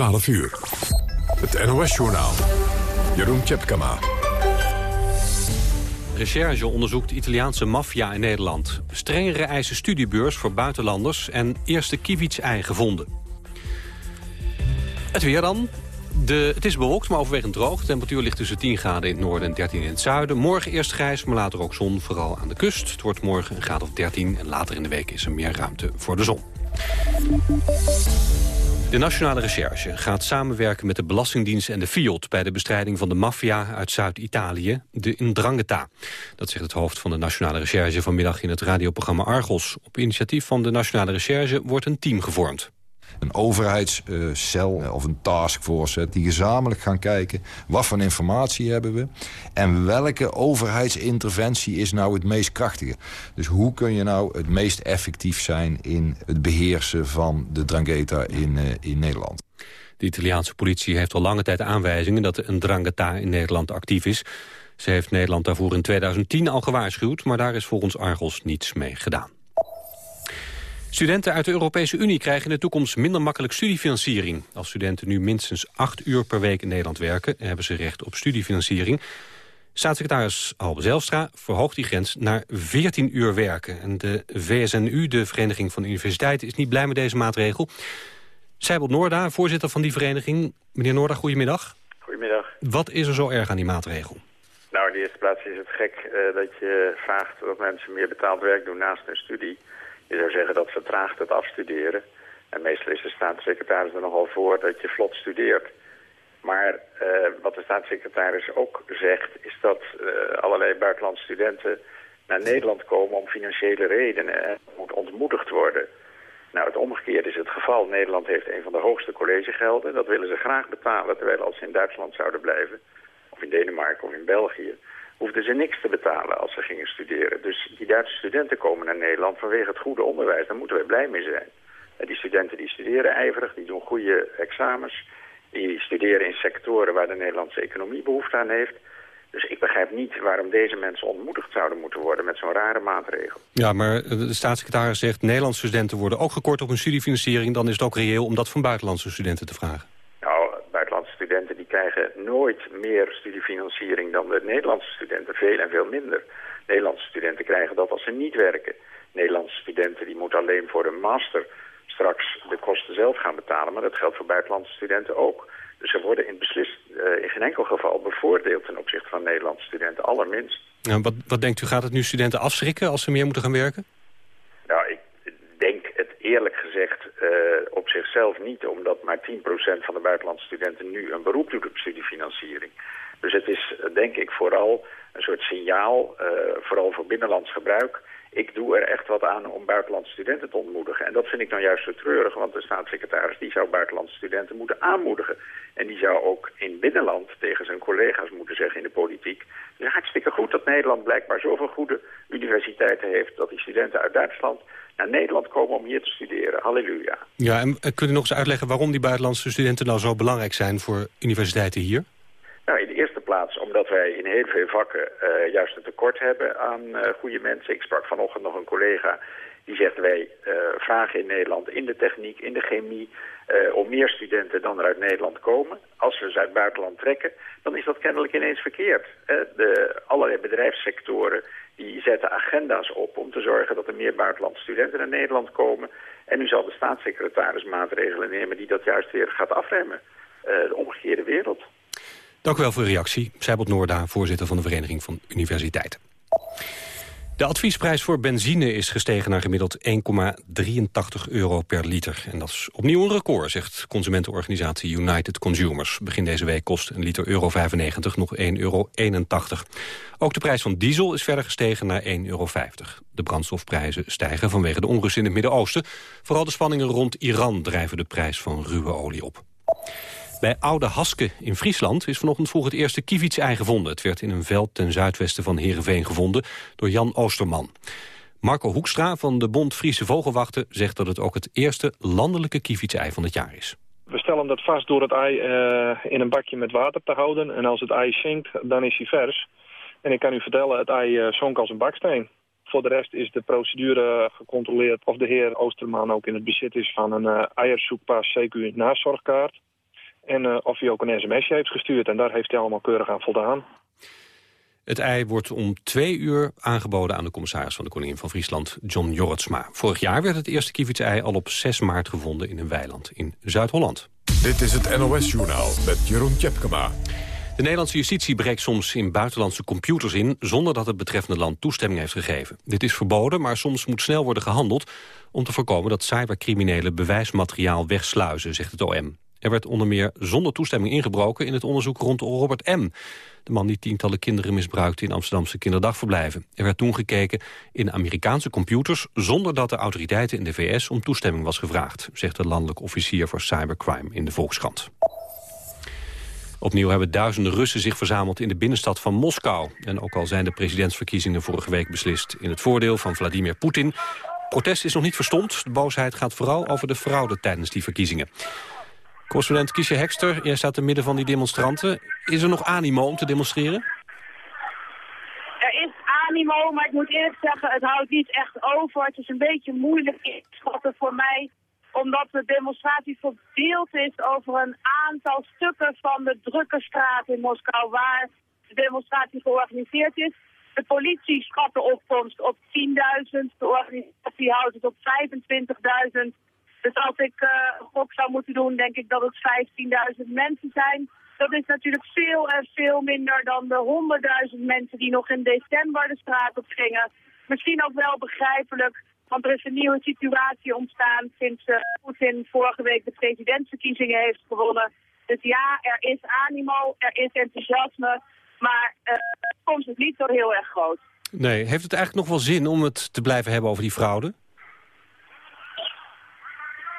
12 uur. Het NOS-journaal. Jeroen Tjepkama. Recherche onderzoekt Italiaanse maffia in Nederland. Strengere eisen studiebeurs voor buitenlanders en eerste kievits-ei gevonden. Het weer dan. De, het is bewolkt, maar overwegend droog. De temperatuur ligt tussen 10 graden in het noorden en 13 in het zuiden. Morgen eerst grijs, maar later ook zon, vooral aan de kust. Het wordt morgen een graad of 13 en later in de week is er meer ruimte voor de zon. De Nationale Recherche gaat samenwerken met de Belastingdienst en de FIOD... bij de bestrijding van de maffia uit Zuid-Italië, de Ndrangheta. Dat zegt het hoofd van de Nationale Recherche vanmiddag in het radioprogramma Argos. Op initiatief van de Nationale Recherche wordt een team gevormd een overheidscel of een taskforce... die gezamenlijk gaan kijken wat voor informatie hebben we... en welke overheidsinterventie is nou het meest krachtige. Dus hoe kun je nou het meest effectief zijn... in het beheersen van de drangheta in, uh, in Nederland. De Italiaanse politie heeft al lange tijd aanwijzingen... dat een drangheta in Nederland actief is... Ze heeft Nederland daarvoor in 2010 al gewaarschuwd... maar daar is volgens Argos niets mee gedaan. Studenten uit de Europese Unie krijgen in de toekomst minder makkelijk studiefinanciering. Als studenten nu minstens acht uur per week in Nederland werken... hebben ze recht op studiefinanciering. Staatssecretaris Halbe Zelstra verhoogt die grens naar 14 uur werken. En de VSNU, de Vereniging van Universiteiten, is niet blij met deze maatregel. Seibold Noorda, voorzitter van die vereniging. Meneer Noorda, goedemiddag. Goedemiddag. Wat is er zo erg aan die maatregel? Nou, in de eerste plaats is het gek uh, dat je vraagt dat mensen meer betaald werk doen naast hun studie. Je zou zeggen dat vertraagt het afstuderen. En meestal is de staatssecretaris er nogal voor dat je vlot studeert. Maar uh, wat de staatssecretaris ook zegt... is dat uh, allerlei buitenlandse studenten naar Nederland komen... om financiële redenen en moet ontmoedigd worden. Nou, het omgekeerde is het geval. Nederland heeft een van de hoogste collegegelden. Dat willen ze graag betalen, terwijl als ze in Duitsland zouden blijven... of in Denemarken of in België hoefden ze niks te betalen als ze gingen studeren. Dus die Duitse studenten komen naar Nederland vanwege het goede onderwijs. Daar moeten wij blij mee zijn. Die studenten die studeren ijverig, die doen goede examens. Die studeren in sectoren waar de Nederlandse economie behoefte aan heeft. Dus ik begrijp niet waarom deze mensen ontmoedigd zouden moeten worden met zo'n rare maatregel. Ja, maar de staatssecretaris zegt Nederlandse studenten worden ook gekort op hun studiefinanciering. Dan is het ook reëel om dat van buitenlandse studenten te vragen krijgen nooit meer studiefinanciering dan de Nederlandse studenten. Veel en veel minder. Nederlandse studenten krijgen dat als ze niet werken. Nederlandse studenten die moeten alleen voor een master straks de kosten zelf gaan betalen. Maar dat geldt voor buitenlandse studenten ook. Dus ze worden in, beslist, uh, in geen enkel geval bevoordeeld ten opzichte van Nederlandse studenten, allerminst. Nou, wat, wat denkt u, gaat het nu studenten afschrikken als ze meer moeten gaan werken? Nou, ik eerlijk gezegd uh, op zichzelf niet, omdat maar 10% van de buitenlandse studenten nu een beroep doet op studiefinanciering. Dus het is eh, denk ik vooral een soort signaal, uh, vooral voor binnenlands gebruik. Ik doe er echt wat aan om buitenlandse studenten te ontmoedigen. En dat vind ik nou juist zo treurig, want de staatssecretaris die zou buitenlandse studenten moeten aanmoedigen. En die zou ook in binnenland tegen zijn collega's moeten zeggen in de politiek. Het is hartstikke goed dat Nederland blijkbaar zoveel goede universiteiten heeft... dat die studenten uit Duitsland naar Nederland komen om hier te studeren. Halleluja. Ja, en eh, kunt u nog eens uitleggen waarom die buitenlandse studenten nou zo belangrijk zijn voor universiteiten hier? Nou, in de eerste plaats omdat wij in heel veel vakken uh, juist een tekort hebben aan uh, goede mensen. Ik sprak vanochtend nog een collega die zegt wij uh, vragen in Nederland in de techniek, in de chemie... om meer studenten dan er uit Nederland komen. Als we ze uit het buitenland trekken, dan is dat kennelijk ineens verkeerd. de allerlei bedrijfssectoren die zetten agenda's op om te zorgen dat er meer buitenlandse studenten naar Nederland komen. En nu zal de staatssecretaris maatregelen nemen die dat juist weer gaat afremmen. De omgekeerde wereld. Dank u wel voor uw reactie. Seibold Noorda, voorzitter van de Vereniging van Universiteiten. De adviesprijs voor benzine is gestegen naar gemiddeld 1,83 euro per liter. En dat is opnieuw een record, zegt consumentenorganisatie United Consumers. Begin deze week kost een liter euro 95 nog 1,81 euro. Ook de prijs van diesel is verder gestegen naar 1,50 euro. De brandstofprijzen stijgen vanwege de onrust in het Midden-Oosten. Vooral de spanningen rond Iran drijven de prijs van ruwe olie op. Bij Oude Haske in Friesland is vanochtend vroeg het eerste kievitsei gevonden. Het werd in een veld ten zuidwesten van Heerenveen gevonden door Jan Oosterman. Marco Hoekstra van de Bond Friese Vogelwachten zegt dat het ook het eerste landelijke kievitsei van het jaar is. We stellen dat vast door het ei uh, in een bakje met water te houden. En als het ei zinkt, dan is hij vers. En ik kan u vertellen, het ei uh, zonk als een baksteen. Voor de rest is de procedure gecontroleerd of de heer Oosterman ook in het bezit is van een uh, eierzoekpas CQ nazorgkaart. En of hij ook een sms'je heeft gestuurd. En daar heeft hij allemaal keurig aan voldaan. Het ei wordt om twee uur aangeboden aan de commissaris van de Koningin van Friesland, John Jorritsma. Vorig jaar werd het eerste kievitsei al op 6 maart gevonden in een weiland in Zuid-Holland. Dit is het NOS-journaal met Jeroen Tjepkema. De Nederlandse justitie breekt soms in buitenlandse computers in... zonder dat het betreffende land toestemming heeft gegeven. Dit is verboden, maar soms moet snel worden gehandeld... om te voorkomen dat cybercriminelen bewijsmateriaal wegsluizen, zegt het OM. Er werd onder meer zonder toestemming ingebroken in het onderzoek rond Robert M. De man die tientallen kinderen misbruikte in Amsterdamse kinderdagverblijven. Er werd toen gekeken in Amerikaanse computers... zonder dat de autoriteiten in de VS om toestemming was gevraagd... zegt de landelijk officier voor cybercrime in de Volkskrant. Opnieuw hebben duizenden Russen zich verzameld in de binnenstad van Moskou. En ook al zijn de presidentsverkiezingen vorige week beslist in het voordeel van Vladimir Poetin... protest is nog niet verstomd. De boosheid gaat vooral over de fraude tijdens die verkiezingen. Correspondent Kiesje Hekster, jij staat te midden van die demonstranten. Is er nog animo om te demonstreren? Er is animo, maar ik moet eerlijk zeggen, het houdt niet echt over. Het is een beetje moeilijk in te schatten voor mij omdat de demonstratie verdeeld is over een aantal stukken van de drukke straat in Moskou waar de demonstratie georganiseerd is. De politie schat de opkomst op 10.000, de organisatie houdt het op 25.000. Dus als ik uh, gok zou moeten doen, denk ik dat het 15.000 mensen zijn. Dat is natuurlijk veel en veel minder dan de 100.000 mensen die nog in december de straat op gingen. Misschien ook wel begrijpelijk, want er is een nieuwe situatie ontstaan sinds uh, Poetin vorige week de presidentsverkiezingen heeft gewonnen. Dus ja, er is animo, er is enthousiasme, maar uh, komt het niet zo heel erg groot. Nee, heeft het eigenlijk nog wel zin om het te blijven hebben over die fraude?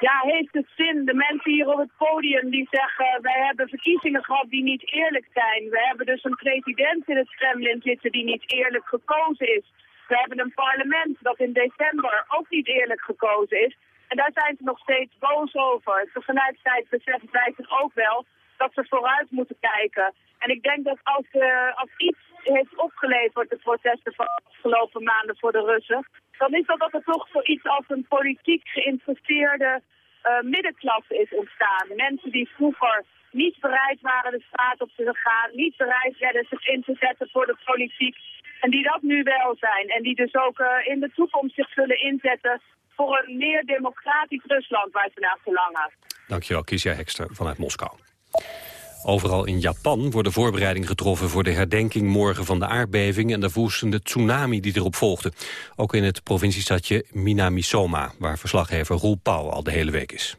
Ja, heeft het zin? De mensen hier op het podium die zeggen... wij hebben verkiezingen gehad die niet eerlijk zijn. We hebben dus een president in het Kremlin zitten die niet eerlijk gekozen is. We hebben een parlement dat in december ook niet eerlijk gekozen is. En daar zijn ze nog steeds boos over. Tegelijkertijd beseffen zij zich ook wel dat ze vooruit moeten kijken. En ik denk dat als, uh, als iets heeft opgeleverd, de protesten van de afgelopen maanden voor de Russen, dan is dat dat er toch zoiets als een politiek geïnteresseerde uh, middenklasse is ontstaan. Mensen die vroeger niet bereid waren de straat op te gaan, niet bereid werden zich in te zetten voor de politiek. En die dat nu wel zijn. En die dus ook uh, in de toekomst zich zullen inzetten voor een meer democratisch Rusland waar ze naar verlangen. Dankjewel, Kiesja Hekster vanuit Moskou. Overal in Japan worden voorbereidingen getroffen voor de herdenking morgen van de aardbeving en de woestende tsunami die erop volgde. Ook in het provinciestadje Minamisoma, waar verslaggever Roel Pauw al de hele week is.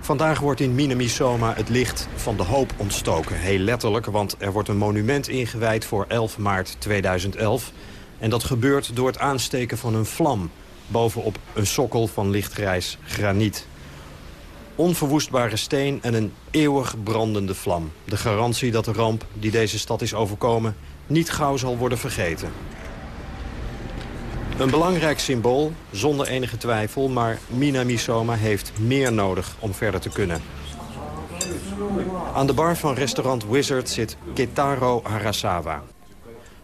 Vandaag wordt in Minamisoma het licht van de hoop ontstoken. Heel letterlijk, want er wordt een monument ingewijd voor 11 maart 2011. En dat gebeurt door het aansteken van een vlam bovenop een sokkel van lichtgrijs graniet onverwoestbare steen en een eeuwig brandende vlam. De garantie dat de ramp die deze stad is overkomen niet gauw zal worden vergeten. Een belangrijk symbool, zonder enige twijfel, maar Minamisoma heeft meer nodig om verder te kunnen. Aan de bar van restaurant Wizard zit Ketaro Harasawa.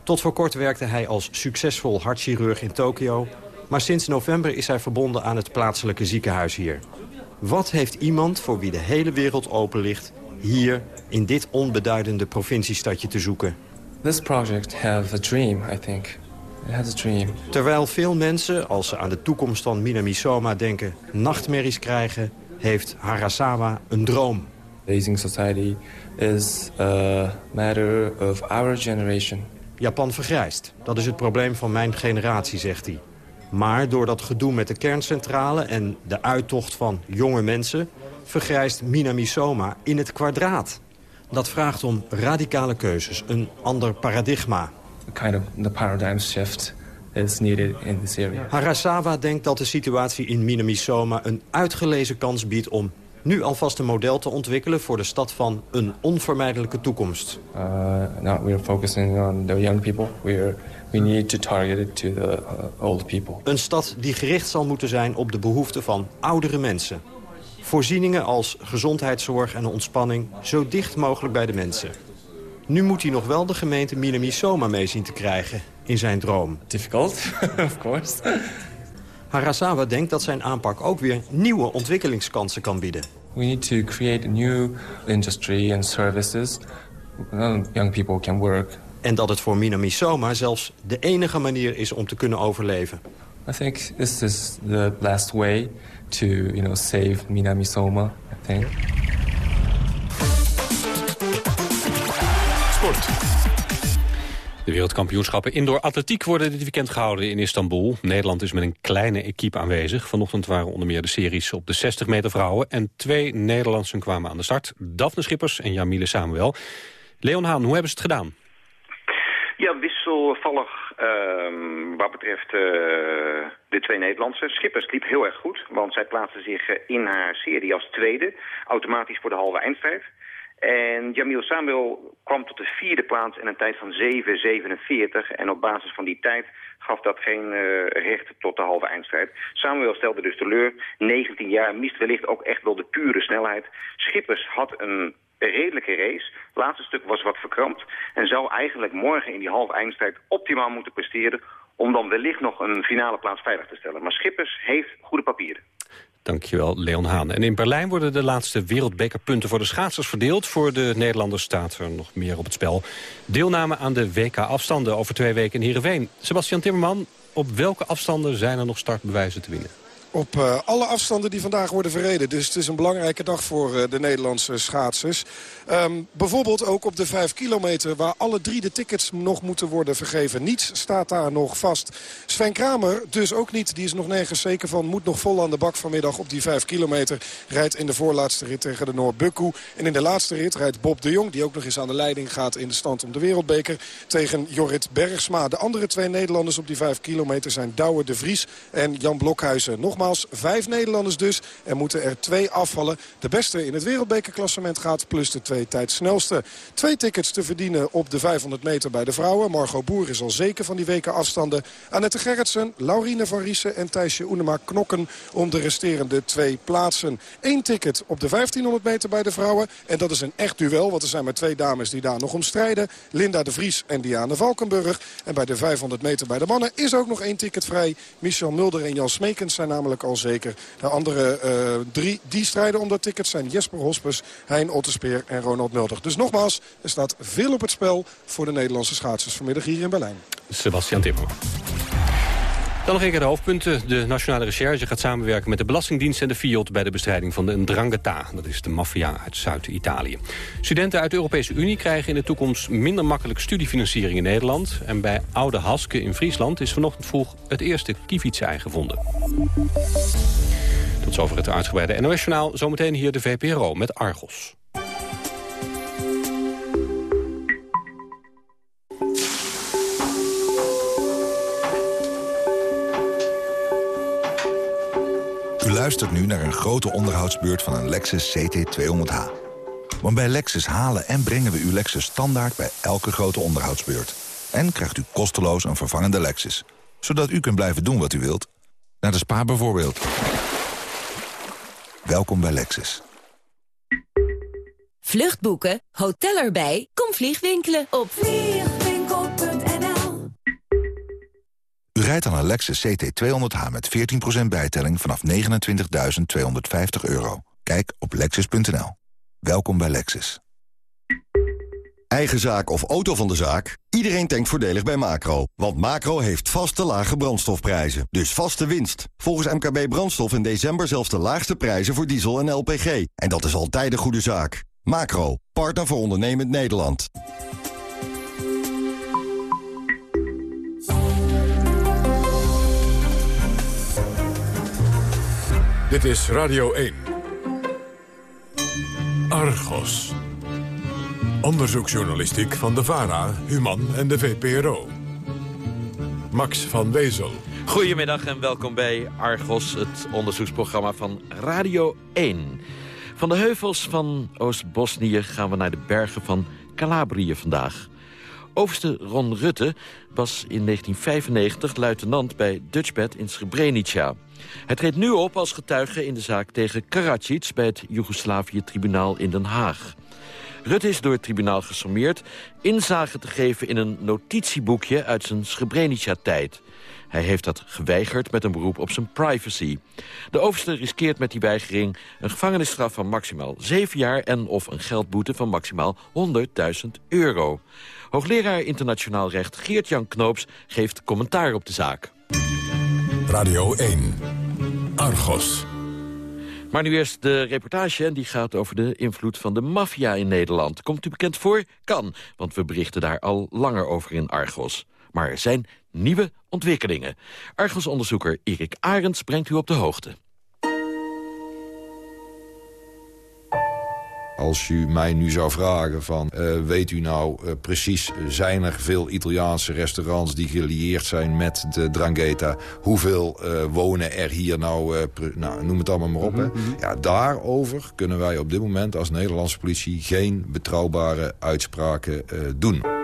Tot voor kort werkte hij als succesvol hartchirurg in Tokio... maar sinds november is hij verbonden aan het plaatselijke ziekenhuis hier. Wat heeft iemand voor wie de hele wereld open ligt... hier in dit onbeduidende provinciestadje te zoeken? This project has a dream, I think. It has a dream. Terwijl veel mensen, als ze aan de toekomst van Minamisoma denken... nachtmerries krijgen, heeft Harasawa een droom. Aging society is a matter of our generation. Japan vergrijst. Dat is het probleem van mijn generatie, zegt hij. Maar door dat gedoe met de kerncentrale en de uittocht van jonge mensen... vergrijst Minamisoma in het kwadraat. Dat vraagt om radicale keuzes, een ander paradigma. Kind of the paradigm shift is needed in this area. Harasawa denkt dat de situatie in Minamisoma een uitgelezen kans biedt... om nu alvast een model te ontwikkelen voor de stad van een onvermijdelijke toekomst. Uh, now we're focusing on the young people. We need to target it to the uh, old people. Een stad die gericht zal moeten zijn op de behoeften van oudere mensen. Voorzieningen als gezondheidszorg en ontspanning zo dicht mogelijk bij de mensen. Nu moet hij nog wel de gemeente Minamisoma mee zien te krijgen in zijn droom. Difficult, of course. Harasawa denkt dat zijn aanpak ook weer nieuwe ontwikkelingskansen kan bieden. We need to create a new industry and services. Young people can work. En dat het voor Minamisoma zelfs de enige manier is om te kunnen overleven. I think this is the last way to, you know, save Minamisoma, I think. Sport. De wereldkampioenschappen indoor atletiek worden dit weekend gehouden in Istanbul. Nederland is met een kleine equipe aanwezig. Vanochtend waren onder meer de series op de 60 meter vrouwen... en twee Nederlandsen kwamen aan de start. Daphne Schippers en Jamile Samuel. Leon Haan, hoe hebben ze het gedaan? Ja, wisselvallig ehm, wat betreft uh, de twee Nederlandse. Schippers liep heel erg goed, want zij plaatste zich uh, in haar serie als tweede. Automatisch voor de halve eindstrijd. En Jamil Samuel kwam tot de vierde plaats in een tijd van 7,47. En op basis van die tijd gaf dat geen uh, recht tot de halve eindstrijd. Samuel stelde dus teleur. 19 jaar mist wellicht ook echt wel de pure snelheid. Schippers had een redelijke race. Het laatste stuk was wat verkrampt. En zou eigenlijk morgen in die halve eindstrijd optimaal moeten presteren... om dan wellicht nog een finale plaats veilig te stellen. Maar Schippers heeft goede papieren. Dankjewel, Leon Haan. En in Berlijn worden de laatste wereldbekerpunten voor de schaatsers verdeeld. Voor de Nederlanders staat er nog meer op het spel. Deelname aan de WK-afstanden over twee weken in Heerenveen. Sebastian Timmerman, op welke afstanden zijn er nog startbewijzen te winnen? Op uh, alle afstanden die vandaag worden verreden. Dus het is een belangrijke dag voor uh, de Nederlandse schaatsers. Um, bijvoorbeeld ook op de 5 kilometer waar alle drie de tickets nog moeten worden vergeven. Niets staat daar nog vast. Sven Kramer dus ook niet. Die is nog nergens zeker van. Moet nog vol aan de bak vanmiddag op die 5 kilometer. Rijdt in de voorlaatste rit tegen de Noord-Bukku. En in de laatste rit rijdt Bob de Jong. Die ook nog eens aan de leiding gaat in de stand om de wereldbeker. Tegen Jorrit Bergsma. De andere twee Nederlanders op die 5 kilometer zijn Douwe de Vries en Jan Blokhuizen. Nogmaals vijf Nederlanders dus. Er moeten er twee afvallen. De beste in het wereldbekerklassement gaat plus de twee tijdsnelste. Twee tickets te verdienen op de 500 meter bij de vrouwen. Margot Boer is al zeker van die weken afstanden. Annette Gerritsen, Laurine van Riesen en Thijsje Oenema knokken om de resterende twee plaatsen. Eén ticket op de 1500 meter bij de vrouwen. En dat is een echt duel, want er zijn maar twee dames die daar nog om strijden. Linda de Vries en Diane Valkenburg. En bij de 500 meter bij de mannen is ook nog één ticket vrij. Michel Mulder en Jan Smekens zijn namelijk al zeker. De andere uh, drie die strijden om dat ticket zijn Jesper Hospes, Hein Otterspeer en Ronald Mulder. Dus nogmaals, er staat veel op het spel voor de Nederlandse schaatsers vanmiddag hier in Berlijn. Sebastian Timmer. Dan nog een keer de hoofdpunten. De Nationale Recherche gaat samenwerken met de Belastingdienst en de FIOD... bij de bestrijding van de Ndrangheta. Dat is de maffia uit Zuid-Italië. Studenten uit de Europese Unie krijgen in de toekomst... minder makkelijk studiefinanciering in Nederland. En bij Oude Haske in Friesland is vanochtend vroeg... het eerste kievietsei gevonden. Tot zover het uitgebreide NOS-journaal. Zometeen hier de VPRO met Argos. Luistert nu naar een grote onderhoudsbeurt van een Lexus CT200H. Want bij Lexus halen en brengen we uw Lexus standaard bij elke grote onderhoudsbeurt. En krijgt u kosteloos een vervangende Lexus. Zodat u kunt blijven doen wat u wilt. Naar de spa bijvoorbeeld. Welkom bij Lexus. Vluchtboeken, hotel erbij, kom vliegwinkelen op U rijdt aan een Lexus CT200H met 14% bijtelling vanaf 29.250 euro. Kijk op lexus.nl. Welkom bij Lexus. Eigen zaak of auto van de zaak? Iedereen denkt voordelig bij Macro. Want Macro heeft vaste lage brandstofprijzen. Dus vaste winst. Volgens MKB Brandstof in december zelfs de laagste prijzen voor diesel en LPG. En dat is altijd een goede zaak. Macro, partner voor ondernemend Nederland. Dit is Radio 1. Argos. Onderzoeksjournalistiek van de VARA, Human en de VPRO. Max van Wezel. Goedemiddag en welkom bij Argos, het onderzoeksprogramma van Radio 1. Van de heuvels van Oost-Bosnië gaan we naar de bergen van Calabrië vandaag. Overste Ron Rutte was in 1995 luitenant bij Dutchbed in Srebrenica. Hij treedt nu op als getuige in de zaak tegen Karadzic... bij het Joegoslavië-tribunaal in Den Haag. Rutte is door het tribunaal gesommeerd inzage te geven in een notitieboekje uit zijn Srebrenica-tijd. Hij heeft dat geweigerd met een beroep op zijn privacy. De overste riskeert met die weigering een gevangenisstraf van maximaal 7 jaar... en of een geldboete van maximaal 100.000 euro. Hoogleraar internationaal recht Geert-Jan Knoops geeft commentaar op de zaak. Radio 1. Argos. Maar nu eerst de reportage en die gaat over de invloed van de maffia in Nederland. Komt u bekend voor? Kan, want we berichten daar al langer over in Argos. Maar er zijn nieuwe ontwikkelingen. Argos-onderzoeker Erik Arends brengt u op de hoogte. Als u mij nu zou vragen van, uh, weet u nou uh, precies... zijn er veel Italiaanse restaurants die gelieerd zijn met de Drangheta? Hoeveel uh, wonen er hier nou, nou, noem het allemaal maar op. hè? Ja, daarover kunnen wij op dit moment als Nederlandse politie... geen betrouwbare uitspraken doen.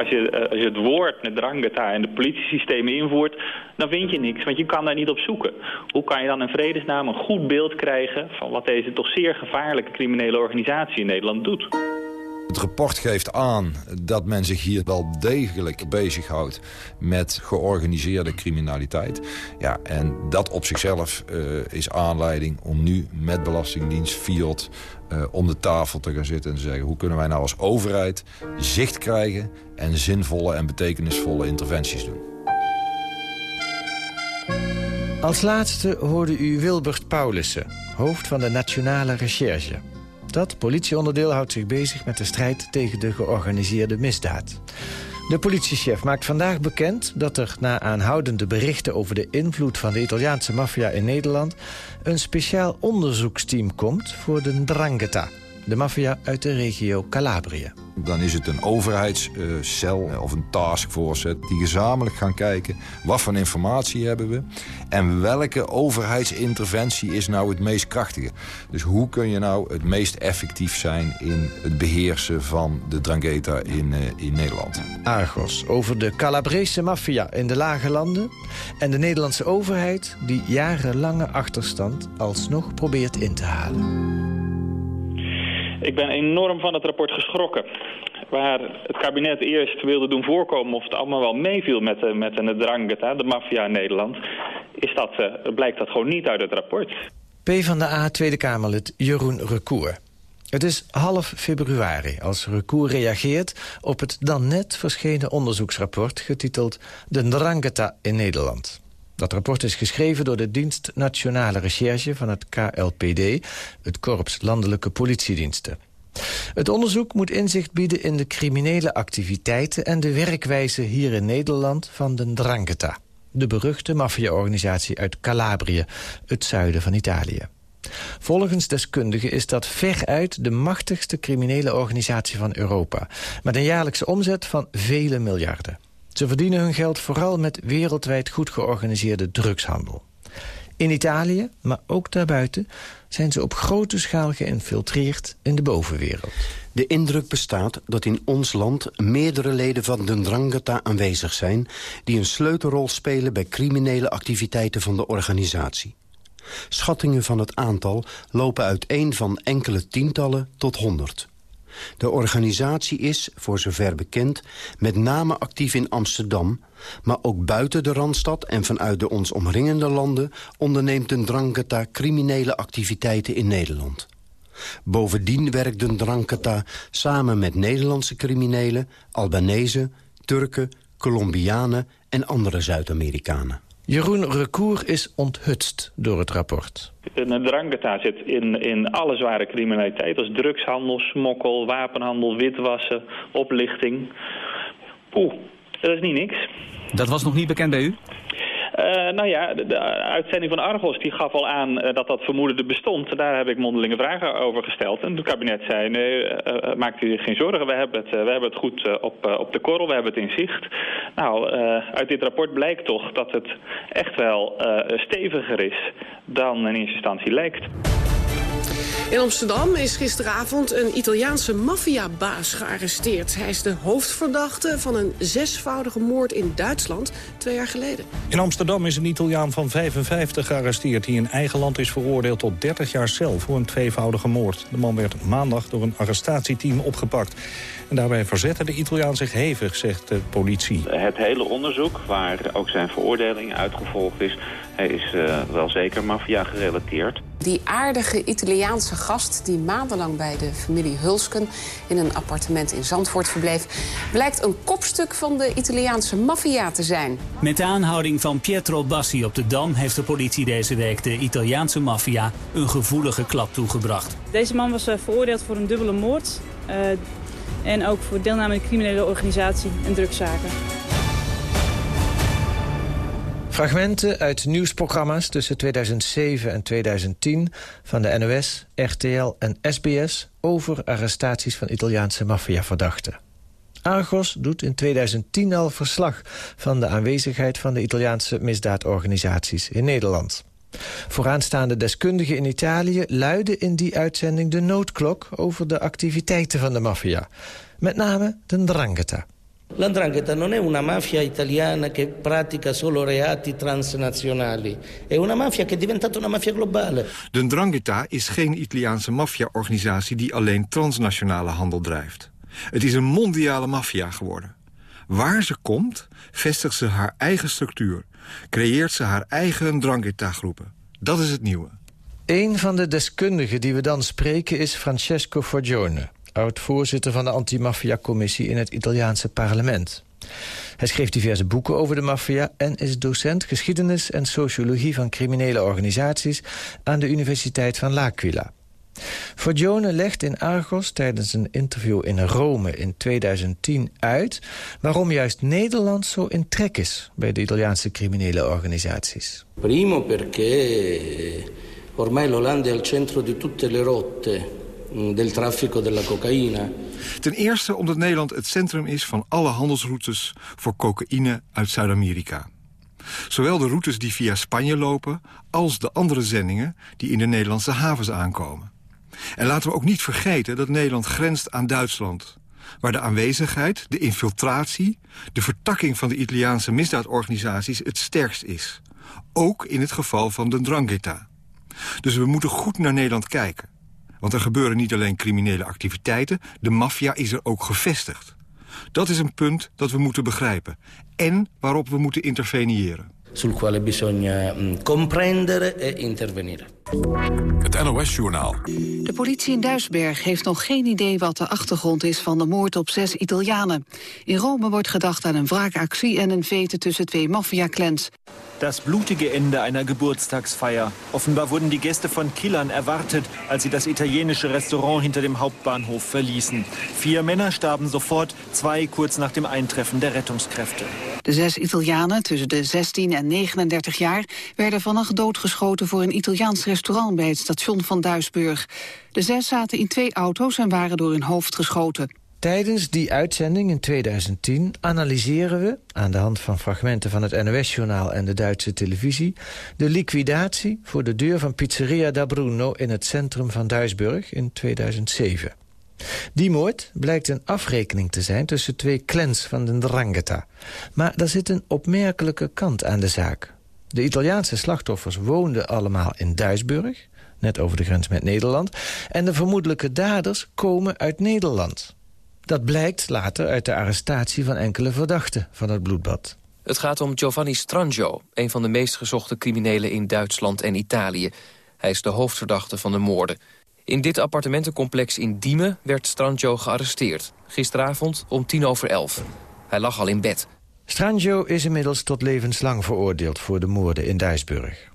Als je, als je het woord met Drangheta en de politiesystemen invoert... dan vind je niks, want je kan daar niet op zoeken. Hoe kan je dan in vredesnaam een goed beeld krijgen... van wat deze toch zeer gevaarlijke criminele organisatie in Nederland doet? Het rapport geeft aan dat men zich hier wel degelijk bezighoudt met georganiseerde criminaliteit. Ja, en dat op zichzelf uh, is aanleiding om nu met Belastingdienst, FIOD, uh, om de tafel te gaan zitten en te zeggen... hoe kunnen wij nou als overheid zicht krijgen en zinvolle en betekenisvolle interventies doen. Als laatste hoorde u Wilbert Paulussen, hoofd van de Nationale Recherche. Dat politieonderdeel houdt zich bezig met de strijd tegen de georganiseerde misdaad. De politiechef maakt vandaag bekend dat er na aanhoudende berichten... over de invloed van de Italiaanse maffia in Nederland... een speciaal onderzoeksteam komt voor de Drangheta de maffia uit de regio Calabrië. Dan is het een overheidscel of een taskforce die gezamenlijk gaan kijken... wat voor informatie hebben we en welke overheidsinterventie is nou het meest krachtige. Dus hoe kun je nou het meest effectief zijn in het beheersen van de drangheta in, uh, in Nederland. Argos over de Calabrese maffia in de lage landen... en de Nederlandse overheid die jarenlange achterstand alsnog probeert in te halen. Ik ben enorm van het rapport geschrokken. Waar het kabinet eerst wilde doen voorkomen of het allemaal wel meeviel met de, met de drangheta, de maffia in Nederland, is dat, uh, blijkt dat gewoon niet uit het rapport. P van de A Tweede Kamerlid Jeroen Recour. Het is half februari als Recour reageert op het dan net verschenen onderzoeksrapport getiteld De Drangheta in Nederland. Dat rapport is geschreven door de Dienst Nationale Recherche van het KLPD, het Korps Landelijke Politiediensten. Het onderzoek moet inzicht bieden in de criminele activiteiten en de werkwijze hier in Nederland van de Drangheta, de beruchte maffiaorganisatie uit Calabrië, het zuiden van Italië. Volgens deskundigen is dat veruit de machtigste criminele organisatie van Europa... met een jaarlijkse omzet van vele miljarden. Ze verdienen hun geld vooral met wereldwijd goed georganiseerde drugshandel. In Italië, maar ook daarbuiten, zijn ze op grote schaal geïnfiltreerd in de bovenwereld. De indruk bestaat dat in ons land meerdere leden van de Drangheta aanwezig zijn... die een sleutelrol spelen bij criminele activiteiten van de organisatie. Schattingen van het aantal lopen uiteen van enkele tientallen tot honderd. De organisatie is, voor zover bekend, met name actief in Amsterdam... maar ook buiten de Randstad en vanuit de ons omringende landen... onderneemt de Drangheta criminele activiteiten in Nederland. Bovendien werkt de samen met Nederlandse criminelen... Albanese, Turken, Colombianen en andere Zuid-Amerikanen. Jeroen Recour is onthutst door het rapport. Een drangheta zit in, in alle zware criminaliteit... als drugshandel, smokkel, wapenhandel, witwassen, oplichting. Oeh, dat is niet niks. Dat was nog niet bekend bij u? Uh, nou ja, de, uitzending van Argos die gaf al aan uh, dat dat vermoeden bestond. Daar heb ik mondelinge vragen over gesteld. En het kabinet zei, nee, uh, maakt u geen zorgen. We hebben het, we hebben het goed op, op de korrel, we hebben het in zicht. Nou, uit dit rapport blijkt toch dat het echt wel steviger is dan in eerste instantie lijkt. In Amsterdam is gisteravond een Italiaanse maffiabaas gearresteerd. Hij is de hoofdverdachte van een zesvoudige moord in Duitsland twee jaar geleden. In Amsterdam is een Italiaan van 55 gearresteerd... die in eigen land is veroordeeld tot 30 jaar cel voor een tweevoudige moord. De man werd maandag door een arrestatieteam opgepakt. En daarbij verzette de Italiaan zich hevig, zegt de politie. Het hele onderzoek, waar ook zijn veroordeling uitgevolgd is... hij is uh, wel zeker maffia gerelateerd. Die aardige Italiaanse gast die maandenlang bij de familie Hulsken... in een appartement in Zandvoort verbleef... blijkt een kopstuk van de Italiaanse maffia te zijn. Met de aanhouding van Pietro Bassi op de Dam... heeft de politie deze week de Italiaanse maffia een gevoelige klap toegebracht. Deze man was uh, veroordeeld voor een dubbele moord... Uh, en ook voor deelname aan de criminele organisatie en drugszaken. Fragmenten uit nieuwsprogramma's tussen 2007 en 2010 van de NOS, RTL en SBS over arrestaties van Italiaanse maffiaverdachten. Argos doet in 2010 al verslag van de aanwezigheid van de Italiaanse misdaadorganisaties in Nederland. Vooraanstaande deskundigen in Italië luiden in die uitzending de noodklok over de activiteiten van de maffia. Met name de Ndrangheta. L'Andrangheta non è una mafia italiana che pratica solo reati transnazionali. È una mafia che è diventata una mafia globale. De Ndrangheta is geen Italiaanse maffiaorganisatie die alleen transnationale handel drijft. Het is een mondiale maffia geworden. Waar ze komt, vestigt ze haar eigen structuur. Creëert ze haar eigen Ndrangheta-groepen. Dat is het nieuwe. Een van de deskundigen die we dan spreken is Francesco Forgione oud-voorzitter van de antimafia-commissie in het Italiaanse parlement. Hij schreef diverse boeken over de maffia en is docent geschiedenis en sociologie van criminele organisaties aan de Universiteit van L'Aquila. Forgione legt in Argos tijdens een interview in Rome in 2010 uit... waarom juist Nederland zo in trek is bij de Italiaanse criminele organisaties. Primo perché ormai l'Olanda è al centro di tutte le rotte del traffico della cocaïna. Ten eerste omdat Nederland het centrum is van alle handelsroutes voor cocaïne uit Zuid-Amerika. Zowel de routes die via Spanje lopen... als de andere zendingen die in de Nederlandse havens aankomen. En laten we ook niet vergeten dat Nederland grenst aan Duitsland... waar de aanwezigheid, de infiltratie... de vertakking van de Italiaanse misdaadorganisaties het sterkst is. Ook in het geval van de Drangheta. Dus we moeten goed naar Nederland kijken. Want er gebeuren niet alleen criminele activiteiten... de maffia is er ook gevestigd. Dat is een punt dat we moeten begrijpen. En waarop we moeten interveneren. Sul quale bisogna mm, comprendere e intervenire. Het NOS-journaal. De politie in Duisberg heeft nog geen idee wat de achtergrond is van de moord op zes Italianen. In Rome wordt gedacht aan een wraakactie en een vete tussen twee maffia-clans. Das blutige Ende einer Geburtstagsfeier. Offenbar wurden die Gäste von Killern erwartet, als sie das italienische Restaurant hinter dem Hauptbahnhof verließen. Vier Männer starben sofort, zwei kurz nach dem Eintreffen der Rettungskräfte. De zes Italianen tussen de 16 en 39 jaar werden vannacht doodgeschoten voor een Italiaans restaurant bij het station van Duisburg. De zes zaten in twee auto's en waren door hun hoofd geschoten. Tijdens die uitzending in 2010 analyseren we, aan de hand van fragmenten van het NOS-journaal en de Duitse televisie, de liquidatie voor de deur van Pizzeria da Bruno in het centrum van Duisburg in 2007. Die moord blijkt een afrekening te zijn tussen twee clans van de Drangheta. Maar daar zit een opmerkelijke kant aan de zaak. De Italiaanse slachtoffers woonden allemaal in Duisburg, net over de grens met Nederland, en de vermoedelijke daders komen uit Nederland. Dat blijkt later uit de arrestatie van enkele verdachten van het bloedbad. Het gaat om Giovanni Strangio, een van de meest gezochte criminelen in Duitsland en Italië. Hij is de hoofdverdachte van de moorden. In dit appartementencomplex in Diemen werd Strangio gearresteerd. Gisteravond om tien over elf. Hij lag al in bed. Strangio is inmiddels tot levenslang veroordeeld voor de moorden in Duisburg.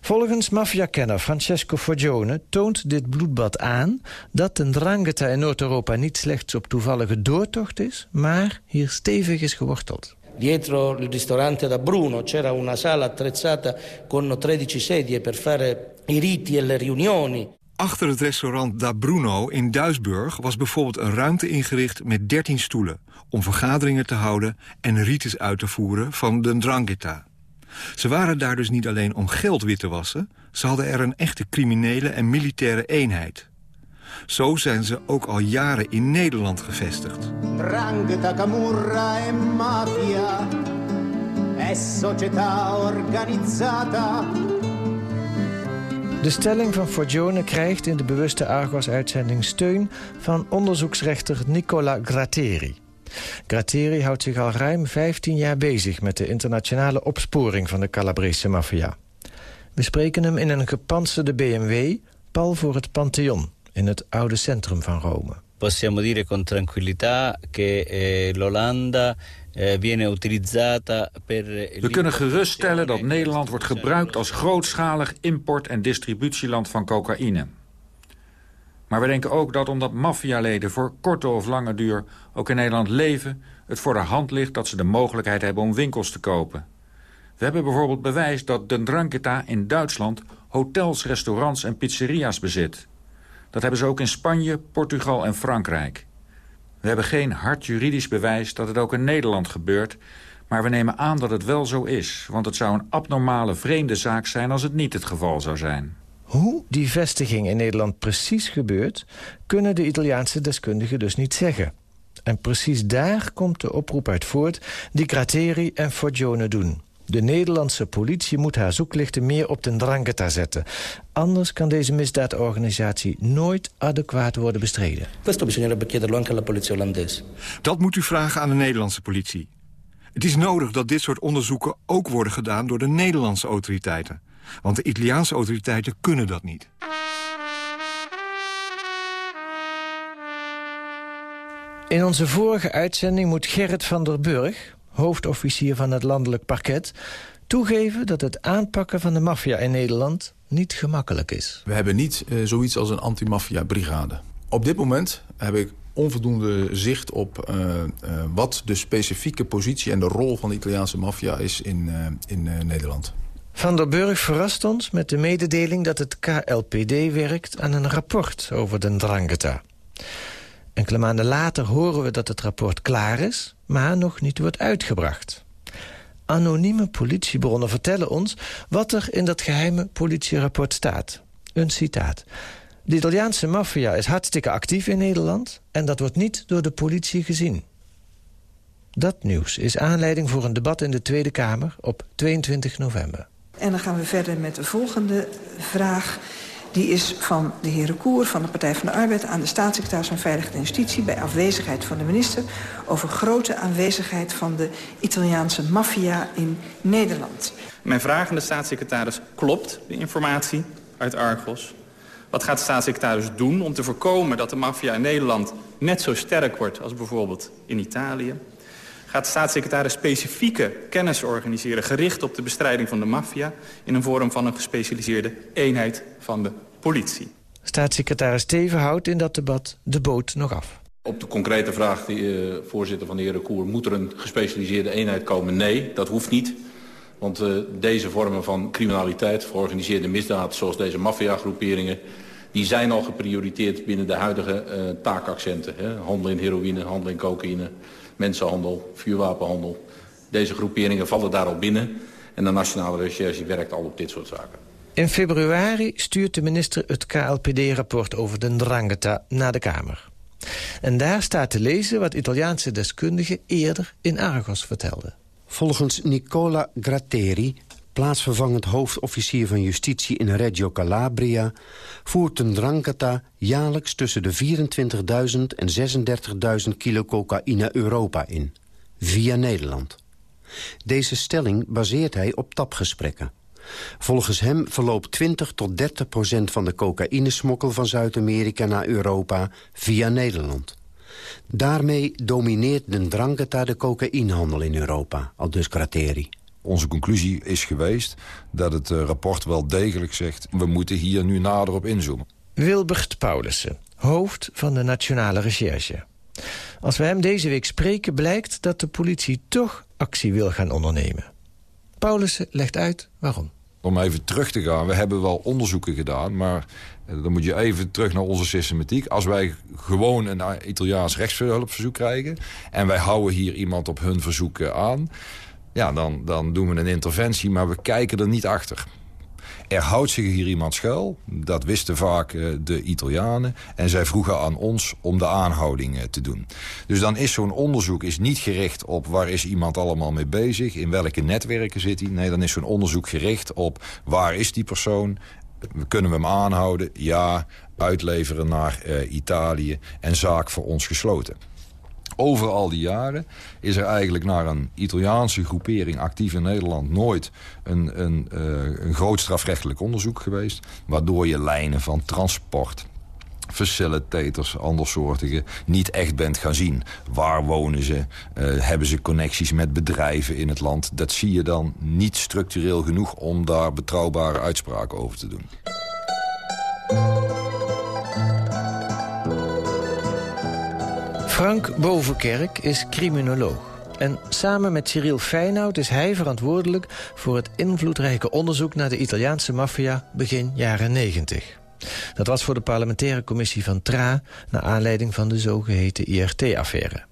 Volgens maffiakenner Francesco Forgione toont dit bloedbad aan... dat de Drangheta in Noord-Europa niet slechts op toevallige doortocht is... maar hier stevig is geworteld. Dietro il ristorante da Bruno c'era una sala attrezzata con 13 sedie per fare i riti e le riunioni. Achter het restaurant Da Bruno in Duisburg was bijvoorbeeld een ruimte ingericht met 13 stoelen... om vergaderingen te houden en rites uit te voeren van de Drangheta. Ze waren daar dus niet alleen om geld wit te wassen... Ze hadden er een echte criminele en militaire eenheid. Zo zijn ze ook al jaren in Nederland gevestigd. Drangheta, camurra e mafia è società organizzata. De stelling van Forgione krijgt in de bewuste Argos-uitzending steun... van onderzoeksrechter Nicola Gratteri. Gratteri houdt zich al ruim 15 jaar bezig... met de internationale opsporing van de Calabrese maffia. We spreken hem in een gepantserde BMW, pal voor het Pantheon... in het oude centrum van Rome. Possiamo dire con tranquillità che eh, l'Olanda eh. We kunnen geruststellen dat Nederland wordt gebruikt als grootschalig import- en distributieland van cocaïne. Maar we denken ook dat omdat maffialeden voor korte of lange duur ook in Nederland leven... het voor de hand ligt dat ze de mogelijkheid hebben om winkels te kopen. We hebben bijvoorbeeld bewijs dat de Drangheta in Duitsland hotels, restaurants en pizzeria's bezit. Dat hebben ze ook in Spanje, Portugal en Frankrijk. We hebben geen hard juridisch bewijs dat het ook in Nederland gebeurt... maar we nemen aan dat het wel zo is... want het zou een abnormale vreemde zaak zijn als het niet het geval zou zijn. Hoe die vestiging in Nederland precies gebeurt... kunnen de Italiaanse deskundigen dus niet zeggen. En precies daar komt de oproep uit voort... die Gratteri en Forgione doen. De Nederlandse politie moet haar zoeklichten meer op de Drangheta zetten. Anders kan deze misdaadorganisatie nooit adequaat worden bestreden. Questo bisognerebbe chiederlo anche alla polizia olandese. Dat moet u vragen aan de Nederlandse politie. Het is nodig dat dit soort onderzoeken ook worden gedaan door de Nederlandse autoriteiten. Want de Italiaanse autoriteiten kunnen dat niet. In onze vorige uitzending moet Gerrit van der Burg, hoofdofficier van het landelijk parket... toegeven dat het aanpakken van de maffia in Nederland niet gemakkelijk is. We hebben niet uh, zoiets als een antimafia-brigade. Op dit moment heb ik onvoldoende zicht op uh, uh, wat de specifieke positie en de rol van de Italiaanse maffia is in, in Nederland. Van der Burg verrast ons met de mededeling dat het KLPD werkt aan een rapport over de Drangheta. Enkele maanden later horen we dat het rapport klaar is, maar nog niet wordt uitgebracht. Anonieme politiebronnen vertellen ons wat er in dat geheime politierapport staat. Een citaat. De Italiaanse maffia is hartstikke actief in Nederland... en dat wordt niet door de politie gezien. Dat nieuws is aanleiding voor een debat in de Tweede Kamer op 22 november. En dan gaan we verder met de volgende vraag. Die is van de heer Koer van de Partij van de Arbeid... aan de staatssecretaris van Veiligheid en Justitie... bij afwezigheid van de minister... over grote aanwezigheid van de Italiaanse maffia in Nederland. Mijn vraag aan de staatssecretaris klopt de informatie uit Argos? Wat gaat de staatssecretaris doen om te voorkomen dat de maffia in Nederland... net zo sterk wordt als bijvoorbeeld in Italië? Gaat de staatssecretaris specifieke kennis organiseren... gericht op de bestrijding van de maffia... in een vorm van een gespecialiseerde eenheid van de politie. Staatssecretaris Teven houdt in dat debat de boot nog af. Op de concrete vraag, de uh, voorzitter van de heer Koer... moet er een gespecialiseerde eenheid komen? Nee, dat hoeft niet. Want uh, deze vormen van criminaliteit, georganiseerde misdaad... zoals deze maffiagroeperingen... die zijn al geprioriteerd binnen de huidige uh, taakaccenten. Hè? Handel in heroïne, handel in cocaïne mensenhandel, vuurwapenhandel. Deze groeperingen vallen daar al binnen. En de Nationale Recherche werkt al op dit soort zaken. In februari stuurt de minister het KLPD-rapport over de Drangheta naar de Kamer. En daar staat te lezen wat Italiaanse deskundigen eerder in Argos vertelden. Volgens Nicola Gratteri, plaatsvervangend hoofdofficier van justitie in Reggio Calabria... voert de Drangheta jaarlijks tussen de 24.000 en 36.000 kilo cocaïne Europa in, via Nederland. Deze stelling baseert hij op tapgesprekken. Volgens hem verloopt 20 tot 30 procent van de cocaïnesmokkel van Zuid-Amerika naar Europa via Nederland. Daarmee domineert de de cocaïnehandel in Europa, aldus Gratteri. Onze conclusie is geweest dat het eh, rapport wel degelijk zegt... we moeten hier nu nader op inzoomen. Wilbert Paulussen, hoofd van de Nationale Recherche. Als we hem deze week spreken blijkt dat de politie toch actie wil gaan ondernemen. Paulussen legt uit waarom. Om even terug te gaan, we hebben wel onderzoeken gedaan... maar eh, dan moet je even terug naar onze systematiek. Als wij gewoon een Italiaans rechtshulpverzoek krijgen... en wij houden hier iemand op hun verzoek aan... ja, dan, dan doen we een interventie, maar we kijken er niet achter. Er houdt zich hier iemand schuil. Dat wisten vaak de Italianen. En zij vroegen aan ons om de aanhouding te doen. Dus dan is zo'n onderzoek is niet gericht op... waar is iemand allemaal mee bezig, in welke netwerken zit hij. Nee, dan is zo'n onderzoek gericht op waar is die persoon... Kunnen we hem aanhouden? Ja. Uitleveren naar Italië. En zaak voor ons gesloten over al die jaren is er eigenlijk naar een Italiaanse groepering actief in Nederland nooit een, een, uh, een groot strafrechtelijk onderzoek geweest. Waardoor je lijnen van transport, facilitators, andersoortige, niet echt bent gaan zien. Waar wonen ze? Uh, hebben ze connecties met bedrijven in het land? Dat zie je dan niet structureel genoeg om daar betrouwbare uitspraken over te doen. Frank Bovenkerk is criminoloog. En samen met Cyril Feinoud is hij verantwoordelijk... voor het invloedrijke onderzoek naar de Italiaanse maffia begin jaren 90. Dat was voor de parlementaire commissie van TRA... naar aanleiding van de zogeheten IRT-affaire.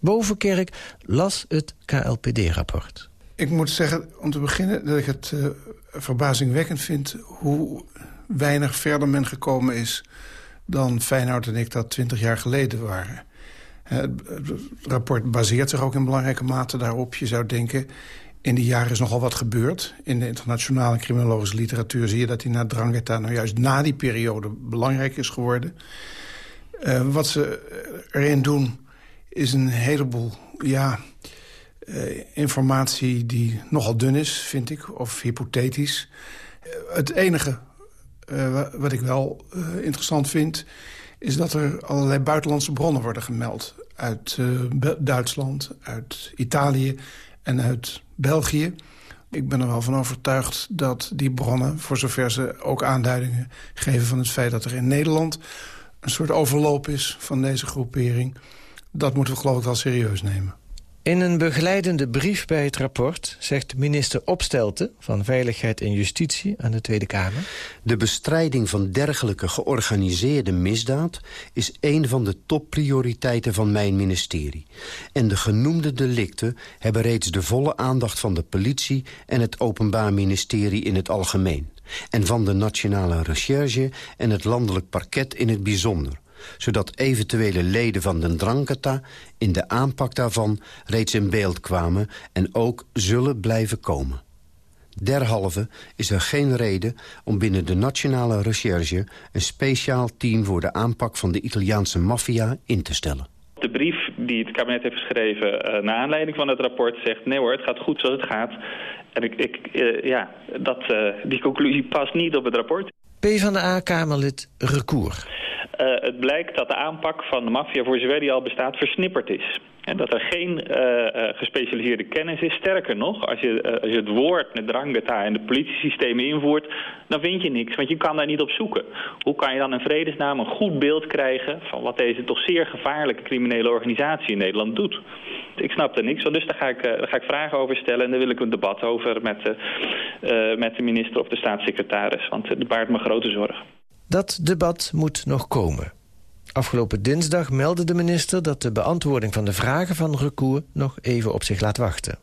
Bovenkerk las het KLPD-rapport. Ik moet zeggen, om te beginnen, dat ik het uh, verbazingwekkend vind... hoe weinig verder men gekomen is dan Feyenoord en ik dat twintig jaar geleden waren. Het rapport baseert zich ook in belangrijke mate daarop. Je zou denken, in die jaren is nogal wat gebeurd. In de internationale criminologische literatuur zie je dat die na Drangheta... nou juist na die periode belangrijk is geworden. Uh, wat ze erin doen is een heleboel ja, uh, informatie die nogal dun is, vind ik, of hypothetisch. Het enige wat ik wel interessant vind is dat er allerlei buitenlandse bronnen worden gemeld. Uit uh, Duitsland, uit Italië en uit België. Ik ben er wel van overtuigd dat die bronnen, voor zover ze ook aanduidingen geven van het feit dat er in Nederland een soort overloop is van deze groepering, dat moeten we geloof ik wel serieus nemen. In een begeleidende brief bij het rapport zegt minister Opstelten... van Veiligheid en Justitie aan de Tweede Kamer... De bestrijding van dergelijke georganiseerde misdaad... is een van de topprioriteiten van mijn ministerie. En de genoemde delicten hebben reeds de volle aandacht van de politie... en het Openbaar Ministerie in het algemeen. En van de Nationale Recherche en het Landelijk Parket in het bijzonder zodat eventuele leden van de Dranketa in de aanpak daarvan reeds in beeld kwamen en ook zullen blijven komen. Derhalve is er geen reden om binnen de Nationale Recherche... een speciaal team voor de aanpak van de Italiaanse maffia in te stellen. De brief die het kabinet heeft geschreven uh, naar aanleiding van het rapport zegt... nee hoor, het gaat goed zoals het gaat. En ik, ik uh, ja, dat, uh, die conclusie past niet op het rapport. PvdA-Kamerlid Recour. Uh, het blijkt dat de aanpak van de maffia, voor zover die al bestaat, versnipperd is. En dat er geen uh, uh, gespecialiseerde kennis is. Sterker nog, als je, als je het woord met drangeta en de politiesystemen invoert... dan vind je niks, want je kan daar niet op zoeken. Hoe kan je dan in vredesnaam een goed beeld krijgen... van wat deze toch zeer gevaarlijke criminele organisatie in Nederland doet? Ik snap er niks van, dus daar ga ik, daar ga ik vragen over stellen... en daar wil ik een debat over met, met de minister of de staatssecretaris. Want het baart me grote zorg. Dat debat moet nog komen. Afgelopen dinsdag meldde de minister dat de beantwoording van de vragen van Recour nog even op zich laat wachten.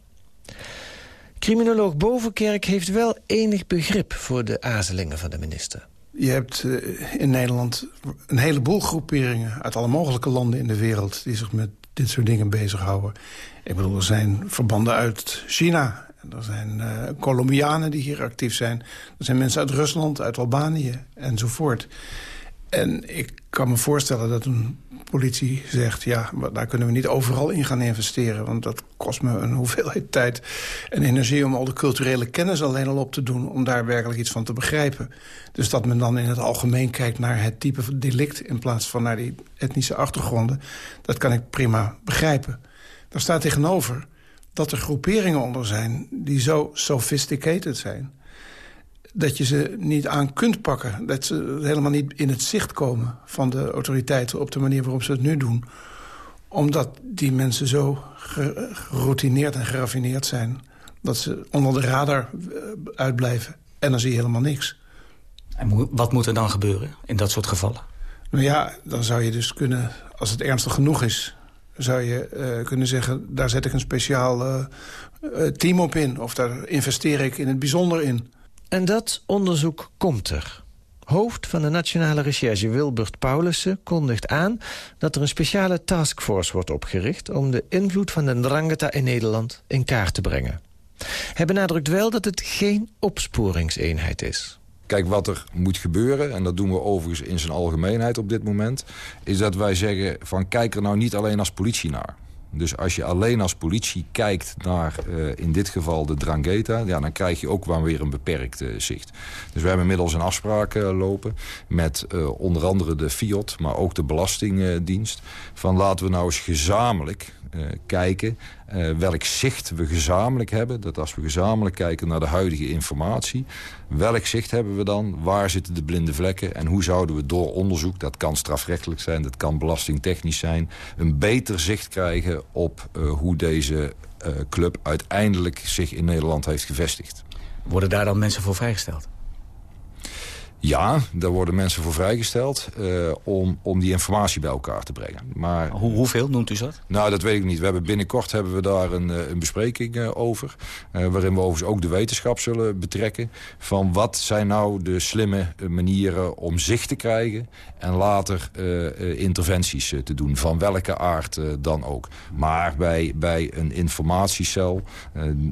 Criminoloog Bovenkerk heeft wel enig begrip voor de aarzelingen van de minister. Je hebt uh, in Nederland een heleboel groeperingen uit alle mogelijke landen in de wereld... die zich met dit soort dingen bezighouden. Ik bedoel, er zijn verbanden uit China, er zijn uh, Colombianen die hier actief zijn. Er zijn mensen uit Rusland, uit Albanië enzovoort. En ik kan me voorstellen dat een politie zegt... ja, daar kunnen we niet overal in gaan investeren... want dat kost me een hoeveelheid tijd en energie... om al de culturele kennis alleen al op te doen... om daar werkelijk iets van te begrijpen. Dus dat men dan in het algemeen kijkt naar het type delict... in plaats van naar die etnische achtergronden... dat kan ik prima begrijpen. Daar staat tegenover dat er groeperingen onder zijn die zo sophisticated zijn... dat je ze niet aan kunt pakken. Dat ze helemaal niet in het zicht komen van de autoriteiten... op de manier waarop ze het nu doen. Omdat die mensen zo geroutineerd en geraffineerd zijn... dat ze onder de radar eh, uitblijven. En dan zie je helemaal niks. En wat moet er dan gebeuren in dat soort gevallen? Nou ja, dan zou je dus kunnen, als het ernstig genoeg is zou je uh, kunnen zeggen... daar zet ik een speciaal uh, team op in. Of daar investeer ik in het bijzonder in. En dat onderzoek komt er. Hoofd van de Nationale Recherche Wilbert Paulussen kondigt aan... dat er een speciale taskforce wordt opgericht... om de invloed van de Ndrangheta in Nederland in kaart te brengen. Hij benadrukt wel dat het geen opsporingseenheid is. Kijk, wat er moet gebeuren, en dat doen we overigens in zijn algemeenheid op dit moment... is dat wij zeggen van kijk er nou niet alleen als politie naar. Dus als je alleen als politie kijkt naar uh, in dit geval de Drangheta... Ja, dan krijg je ook wel weer een beperkt zicht. Dus we hebben inmiddels een afspraak uh, lopen met onder andere de Fiat... maar ook de Belastingdienst. Van laten we nou eens gezamenlijk kijken uh, welk zicht we gezamenlijk hebben. Dat als we gezamenlijk kijken naar de huidige informatie... welk zicht hebben we dan? Waar zitten de blinde vlekken? En hoe zouden we door onderzoek, dat kan strafrechtelijk zijn... dat kan belastingtechnisch zijn... een beter zicht krijgen op uh, hoe deze club uiteindelijk zich in Nederland heeft gevestigd. Worden daar dan mensen voor vrijgesteld? Ja, daar worden mensen voor vrijgesteld uh, om, om die informatie bij elkaar te brengen. Maar, Hoe, hoeveel noemt u dat? Nou, dat weet ik niet. We hebben binnenkort hebben we daar een, een bespreking uh, over. Uh, waarin we overigens ook de wetenschap zullen betrekken. Van wat zijn nou de slimme manieren om zicht te krijgen... en later interventies te doen. Van welke aard dan ook. Maar bij, bij een informatiecel...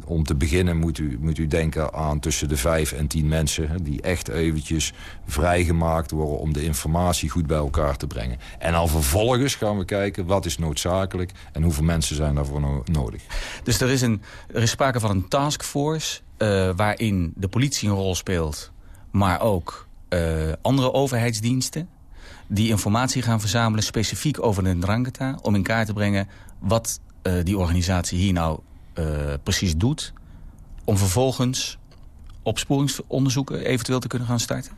om te beginnen moet u, moet u denken aan tussen de vijf en tien mensen... die echt eventjes vrijgemaakt worden om de informatie goed bij elkaar te brengen. En dan vervolgens gaan we kijken wat is noodzakelijk en hoeveel mensen zijn daarvoor no nodig. Dus er is, een, er is sprake van een taskforce uh, waarin de politie een rol speelt, maar ook uh, andere overheidsdiensten die informatie gaan verzamelen specifiek over de Ndrangheta... om in kaart te brengen wat uh, die organisatie hier nou precies doet... om vervolgens opsporingsonderzoeken eventueel te kunnen gaan starten?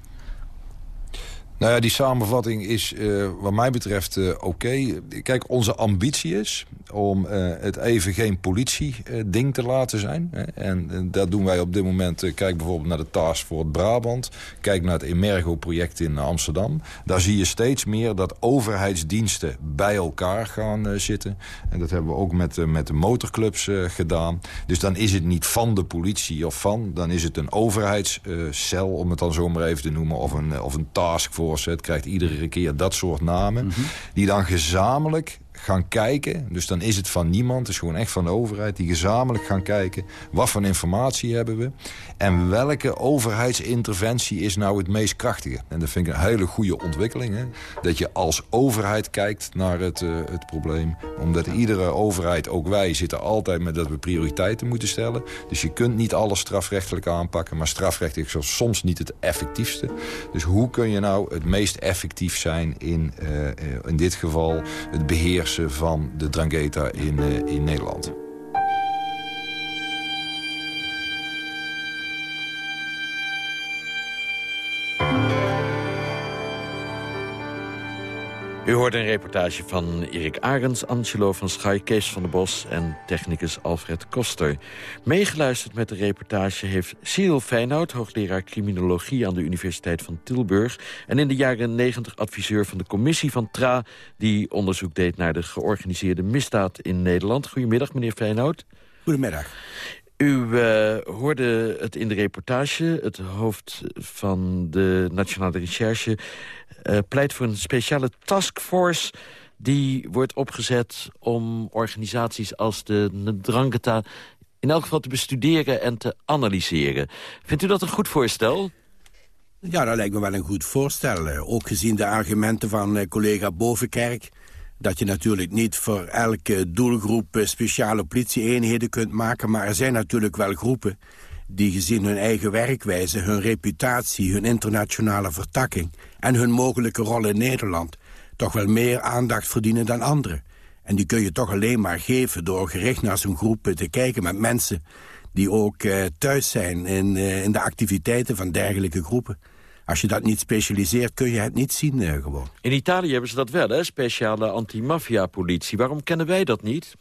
Nou ja, die samenvatting is uh, wat mij betreft uh, oké. Kijk, onze ambitie is om uh, het even geen politie-ding te laten zijn. Hè. En dat doen wij op dit moment. kijk bijvoorbeeld naar de Task Force Brabant. Kijk naar het Emergo-project in Amsterdam. Daar zie je steeds meer dat overheidsdiensten bij elkaar gaan zitten. En dat hebben we ook met, met de motorclubs gedaan. Dus dan is het niet van de politie of van. Dan is het een overheidscel, om het dan zo maar even te noemen. Of een, of een taskforce krijgt iedere keer dat soort namen. Mm -hmm. Die dan gezamenlijk gaan kijken. Dus dan is het van niemand, het is gewoon echt van de overheid... die gezamenlijk gaan kijken wat voor informatie hebben we... en welke overheidsinterventie is nou het meest krachtige. En dat vind ik een hele goede ontwikkeling. Hè? Dat je als overheid kijkt naar het, uh, het probleem. Omdat iedere overheid, ook wij, zitten altijd met dat we prioriteiten moeten stellen. Dus je kunt niet alles strafrechtelijk aanpakken... maar strafrechtelijk is soms niet het effectiefste. Dus hoe kun je nou het meest effectief zijn in, uh, in dit geval het beheersen van de Drangheta in, uh, in Nederland. U hoorde een reportage van Erik Arends, Angelo van Schaai, Kees van der Bos en technicus Alfred Koster. Meegeluisterd met de reportage heeft Cyril Feyenoord, hoogleraar criminologie aan de Universiteit van Tilburg en in de jaren 90 adviseur van de commissie van TRA die onderzoek deed naar de georganiseerde misdaad in Nederland. Goedemiddag meneer Feyenoord. Goedemiddag. U uh, hoorde het in de reportage. Het hoofd van de Nationale Recherche pleit voor een speciale taskforce... die wordt opgezet om organisaties als de Ndrangheta... in elk geval te bestuderen en te analyseren. Vindt u dat een goed voorstel? Ja, dat lijkt me wel een goed voorstel. Ook gezien de argumenten van uh, collega Bovenkerk dat je natuurlijk niet voor elke doelgroep speciale politie-eenheden kunt maken... maar er zijn natuurlijk wel groepen die gezien hun eigen werkwijze... hun reputatie, hun internationale vertakking... en hun mogelijke rol in Nederland... toch wel meer aandacht verdienen dan anderen. En die kun je toch alleen maar geven door gericht naar zo'n groep te kijken... met mensen die ook uh, thuis zijn in, uh, in de activiteiten van dergelijke groepen. Als je dat niet specialiseert, kun je het niet zien gewoon. In Italië hebben ze dat wel, hè? Speciale antimafia-politie. Waarom kennen wij dat niet?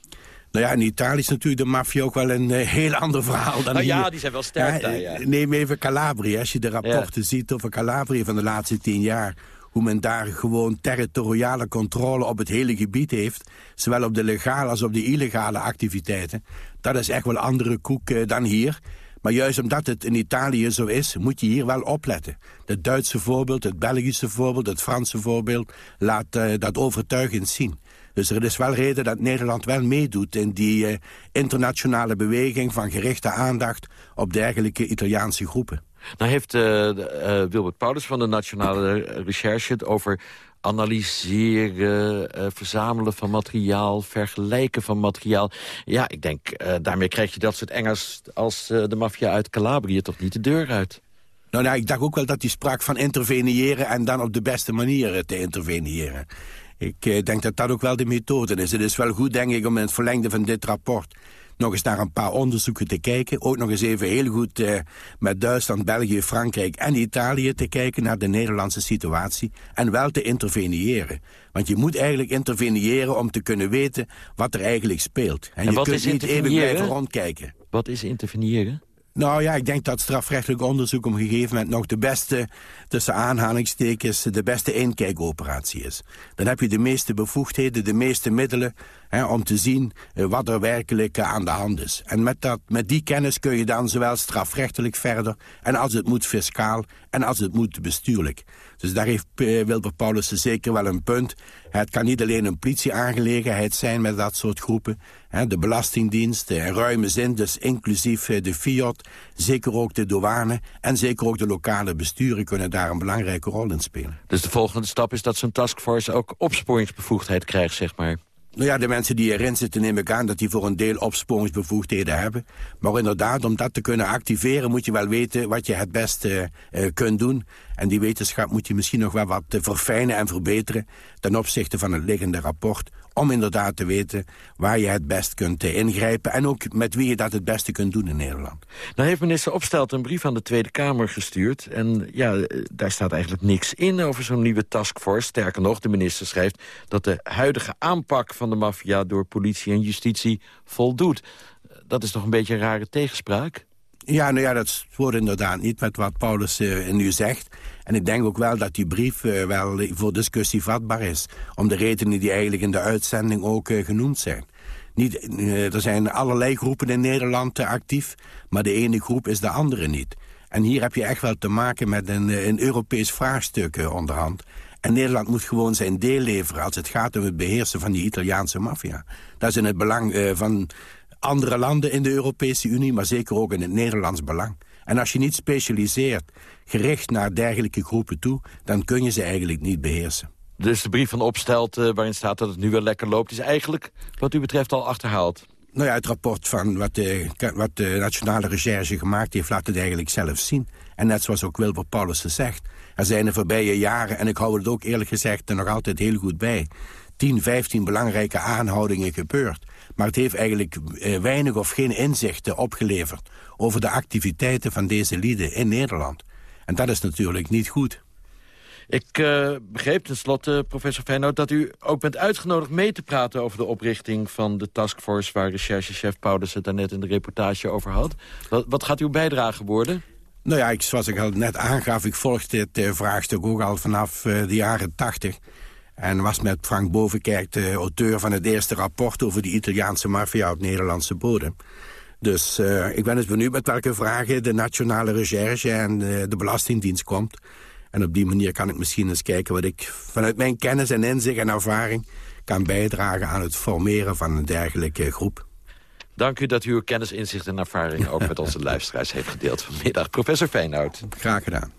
Nou ja, in Italië is natuurlijk de maffia ook wel een uh, heel ander verhaal dan nou hier. ja, die zijn wel sterk daar, ja. Neem even Calabria. Als je de rapporten ziet over Calabria van de laatste tien jaar... hoe men daar gewoon territoriale controle op het hele gebied heeft... zowel op de legale als op de illegale activiteiten. Dat is echt wel andere koek uh, dan hier... Maar juist omdat het in Italië zo is, moet je hier wel opletten. Het Duitse voorbeeld, het Belgische voorbeeld, het Franse voorbeeld... laat uh, dat overtuigend zien. Dus er is wel reden dat Nederland wel meedoet in die uh, internationale beweging... van gerichte aandacht op dergelijke Italiaanse groepen. Nou heeft uh, Wilbert Paulus van de Nationale Recherche het over analyseren, uh, verzamelen van materiaal, vergelijken van materiaal. Ja, ik denk, daarmee krijg je dat soort Engels als de maffia uit Calabrië toch niet de deur uit. Nou, nou, ik dacht ook wel dat hij sprak van interveneren en dan op de beste manier te interveneren. Ik denk dat dat ook wel de methode is. Het is wel goed, denk ik, om in het verlengde van dit rapport nog eens naar een paar onderzoeken te kijken. Ook nog eens even heel goed eh, met Duitsland, België, Frankrijk en Italië te kijken naar de Nederlandse situatie. En wel te interveneren. Want je moet eigenlijk interveneren om te kunnen weten wat er eigenlijk speelt. En, en je kunt niet even blijven rondkijken. Wat is interveneren? Nou ja, ik denk dat strafrechtelijk onderzoek op een gegeven moment nog de beste, tussen aanhalingstekens, de beste inkijkoperatie is. Dan heb je de meeste bevoegdheden, de meeste middelen hè, om te zien uh, wat er werkelijk uh, aan de hand is. En met, dat, met die kennis kun je dan zowel strafrechtelijk verder, en als het moet fiscaal, en als het moet bestuurlijk. Dus daar heeft uh, Wilbur Paulussen zeker wel een punt. Het kan niet alleen een politieaangelegenheid zijn met dat soort groepen. De Belastingdienst, in ruime zin, dus inclusief de FIOD, zeker ook de douane en zeker ook de lokale besturen kunnen daar een belangrijke rol in spelen. Dus de volgende stap is dat zo'n taskforce ook opsporingsbevoegdheid krijgt, zeg maar. Nou ja, de mensen die erin zitten neem ik aan dat die voor een deel opsporingsbevoegdheden hebben. Maar inderdaad, om dat te kunnen activeren moet je wel weten wat je het beste uh, kunt doen. En die wetenschap moet je misschien nog wel wat verfijnen en verbeteren... ten opzichte van het liggende rapport... om inderdaad te weten waar je het best kunt ingrijpen... en ook met wie je dat het beste kunt doen in Nederland. Nou heeft minister Opstelt een brief aan de Tweede Kamer gestuurd... en ja, daar staat eigenlijk niks in over zo'n nieuwe taskforce. Sterker nog, de minister schrijft dat de huidige aanpak van de maffia... door politie en justitie voldoet. Dat is toch een beetje een rare tegenspraak? Ja, nou ja, dat wordt inderdaad niet met wat Paulus uh, nu zegt. En ik denk ook wel dat die brief uh, wel voor discussie vatbaar is. Om de redenen die eigenlijk in de uitzending ook uh, genoemd zijn. Niet, er zijn allerlei groepen in Nederland actief, maar de ene groep is de andere niet. En hier heb je echt wel te maken met een, een Europees vraagstuk onderhand. En Nederland moet gewoon zijn deel leveren als het gaat om het beheersen van die Italiaanse maffia. Dat is in het belang van andere landen in de Europese Unie, maar zeker ook in het Nederlands belang. En als je niet specialiseert, gericht naar dergelijke groepen toe... dan kun je ze eigenlijk niet beheersen. Dus de brief van Opstelt, uh, waarin staat dat het nu wel lekker loopt... is eigenlijk, wat u betreft, al achterhaald? Nou ja, het rapport van wat de, wat de Nationale Recherche gemaakt heeft... laat het eigenlijk zelf zien. En net zoals ook Wilbur Paulussen zegt... er zijn de voorbije jaren, en ik hou het ook eerlijk gezegd... er nog altijd heel goed bij... 10, 15 belangrijke aanhoudingen gebeurd. Maar het heeft eigenlijk eh, weinig of geen inzichten opgeleverd... over de activiteiten van deze lieden in Nederland. En dat is natuurlijk niet goed. Ik uh, begreep tenslotte, professor Feyenoord, dat u ook bent uitgenodigd mee te praten over de oprichting van de taskforce waar recherchechef Paulus het daarnet in de reportage over had. Wat, wat gaat uw bijdrage worden? Nou ja, ik, zoals ik al net aangaf, ik volg dit uh, vraagstuk ook al vanaf uh, de jaren tachtig. En was met Frank Bovenkerk de auteur van het eerste rapport... over de Italiaanse maffia op Nederlandse bodem. Dus uh, ik ben dus benieuwd met welke vragen de Nationale Recherche en uh, de Belastingdienst komt. En op die manier kan ik misschien eens kijken wat ik vanuit mijn kennis en inzicht en ervaring... kan bijdragen aan het formeren van een dergelijke groep. Dank u dat u uw kennis, inzicht en ervaring ook met onze luisteraars heeft gedeeld vanmiddag. Professor Feyenoord. Graag gedaan.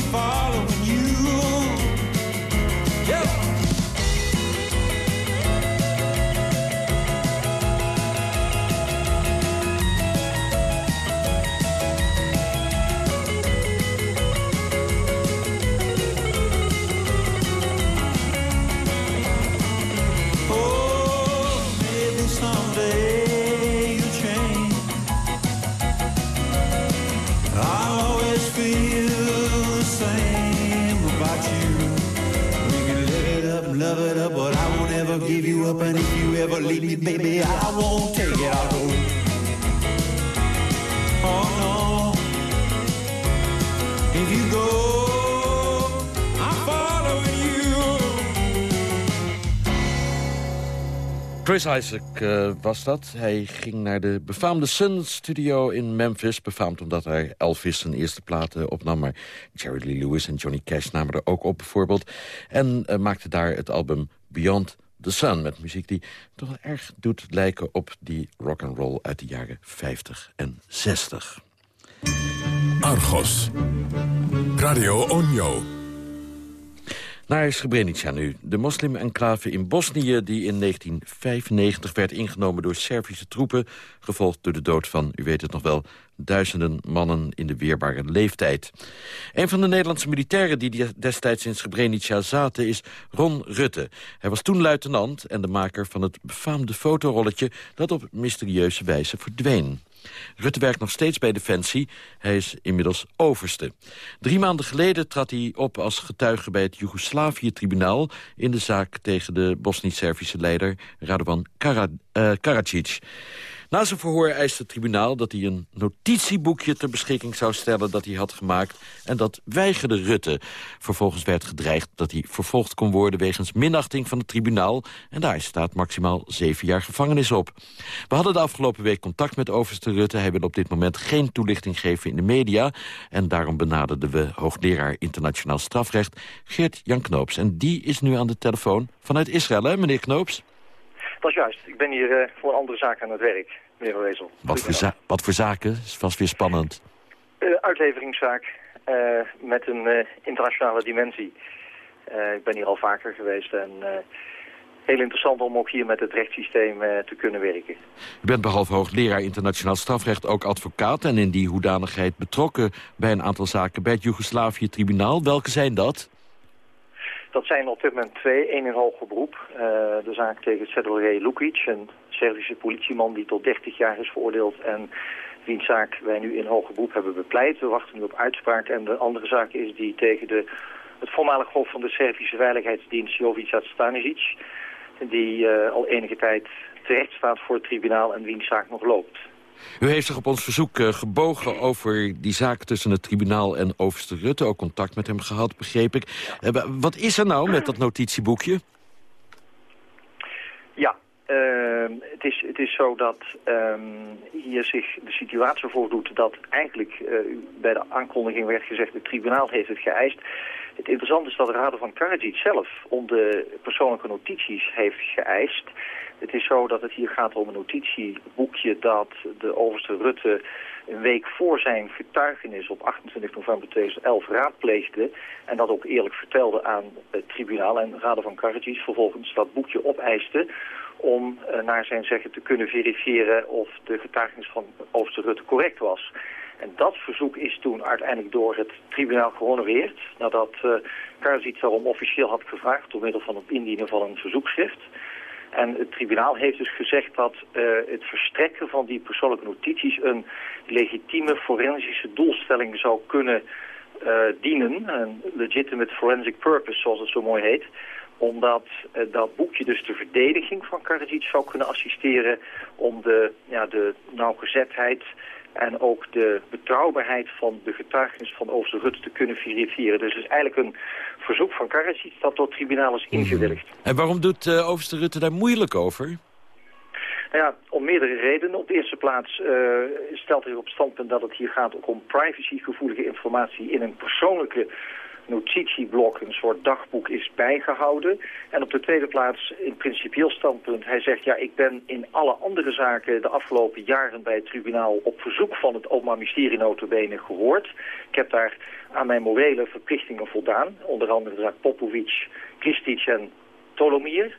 I'm. Chris Isaac eh, was dat. Hij ging naar de befaamde Sun Studio in Memphis. Befaamd omdat hij Elvis zijn eerste platen opnam. Maar Jerry Lee Lewis en Johnny Cash namen er ook op bijvoorbeeld. En eh, maakte daar het album Beyond the Sun. Met muziek die toch wel erg doet lijken op die rock and roll uit de jaren 50 en 60. Argos. Radio Onjo. Naar Srebrenica nu. De moslim-enclave in Bosnië die in 1995 werd ingenomen door Servische troepen... gevolgd door de dood van, u weet het nog wel, duizenden mannen in de weerbare leeftijd. Een van de Nederlandse militairen die destijds in Srebrenica zaten is Ron Rutte. Hij was toen luitenant en de maker van het befaamde fotorolletje... dat op mysterieuze wijze verdween. Rutte werkt nog steeds bij Defensie. Hij is inmiddels overste. Drie maanden geleden trad hij op als getuige bij het Joegoslavië-tribunaal... in de zaak tegen de Bosnisch-Servische leider Radovan uh, Karadzic. Na zijn verhoor eiste het tribunaal dat hij een notitieboekje ter beschikking zou stellen dat hij had gemaakt. En dat weigerde Rutte. Vervolgens werd gedreigd dat hij vervolgd kon worden wegens minachting van het tribunaal. En daar staat maximaal zeven jaar gevangenis op. We hadden de afgelopen week contact met overste Rutte. Hij wil op dit moment geen toelichting geven in de media. En daarom benaderden we hoogleraar internationaal strafrecht Geert Jan Knoops. En die is nu aan de telefoon vanuit Israël, hè, meneer Knoops? Dat is juist. Ik ben hier uh, voor een andere zaak aan het werk, meneer Van Wezel. Wat voor, wat voor zaken? is vast weer spannend. Uh, uitleveringszaak uh, met een internationale dimensie. ik ben hier al vaker geweest en heel interessant om ook hier met het rechtssysteem te kunnen werken. U bent behalve hoogleraar internationaal strafrecht ook advocaat... en in die hoedanigheid betrokken bij een aantal zaken bij het Joegoslavië-tribunaal. Welke zijn dat? Dat zijn op dit moment twee. Eén in hoger beroep. Uh, de zaak tegen Sedorje Lukic, een Servische politieman die tot 30 jaar is veroordeeld. En wiens zaak wij nu in hoger beroep hebben bepleit. We wachten nu op uitspraak. En de andere zaak is die tegen de, het voormalig hoofd van de Servische Veiligheidsdienst Jovica Stanisic. Die uh, al enige tijd terecht staat voor het tribunaal en wiens zaak nog loopt. U heeft zich op ons verzoek uh, gebogen over die zaak tussen het tribunaal en overste Rutte. Ook contact met hem gehad, begreep ik. Uh, wat is er nou met dat notitieboekje? Ja, uh, het, is, het is zo dat um, hier zich de situatie voordoet dat eigenlijk bij de aankondiging werd gezegd... het tribunaal heeft het geëist. Het interessante is dat de Raden van Karadzic zelf om de persoonlijke notities heeft geëist... Het is zo dat het hier gaat om een notitieboekje dat de overste Rutte een week voor zijn getuigenis op 28 november 2011 raadpleegde. En dat ook eerlijk vertelde aan het tribunaal. En Raden van Karadzic vervolgens dat boekje opeiste om uh, naar zijn zeggen te kunnen verifiëren of de getuigenis van overste Rutte correct was. En dat verzoek is toen uiteindelijk door het tribunaal gehonoreerd. Nadat uh, Karadzic daarom officieel had gevraagd door middel van het indienen van een verzoekschrift. En het tribunaal heeft dus gezegd dat uh, het verstrekken van die persoonlijke notities een legitieme forensische doelstelling zou kunnen uh, dienen. Een legitimate forensic purpose, zoals het zo mooi heet. Omdat dat boekje dus de verdediging van Karadzic zou kunnen assisteren om de, ja, de nauwgezetheid en ook de betrouwbaarheid van de getuigenis van overste Rutte te kunnen verifiëren. Dus het is eigenlijk een verzoek van Karadzic dat door het tribunaal is ingewilligd. En waarom doet uh, overste Rutte daar moeilijk over? Nou ja, om meerdere redenen. Op de eerste plaats uh, stelt hij op standpunt dat het hier gaat ook om privacygevoelige informatie in een persoonlijke notitieblok, een soort dagboek is bijgehouden. En op de tweede plaats, in principieel standpunt, hij zegt... ja, ik ben in alle andere zaken de afgelopen jaren bij het tribunaal... op verzoek van het Openbaar Ministerie notabene gehoord. Ik heb daar aan mijn morele verplichtingen voldaan. Onder andere de Popovic, Kristic en Tolomir.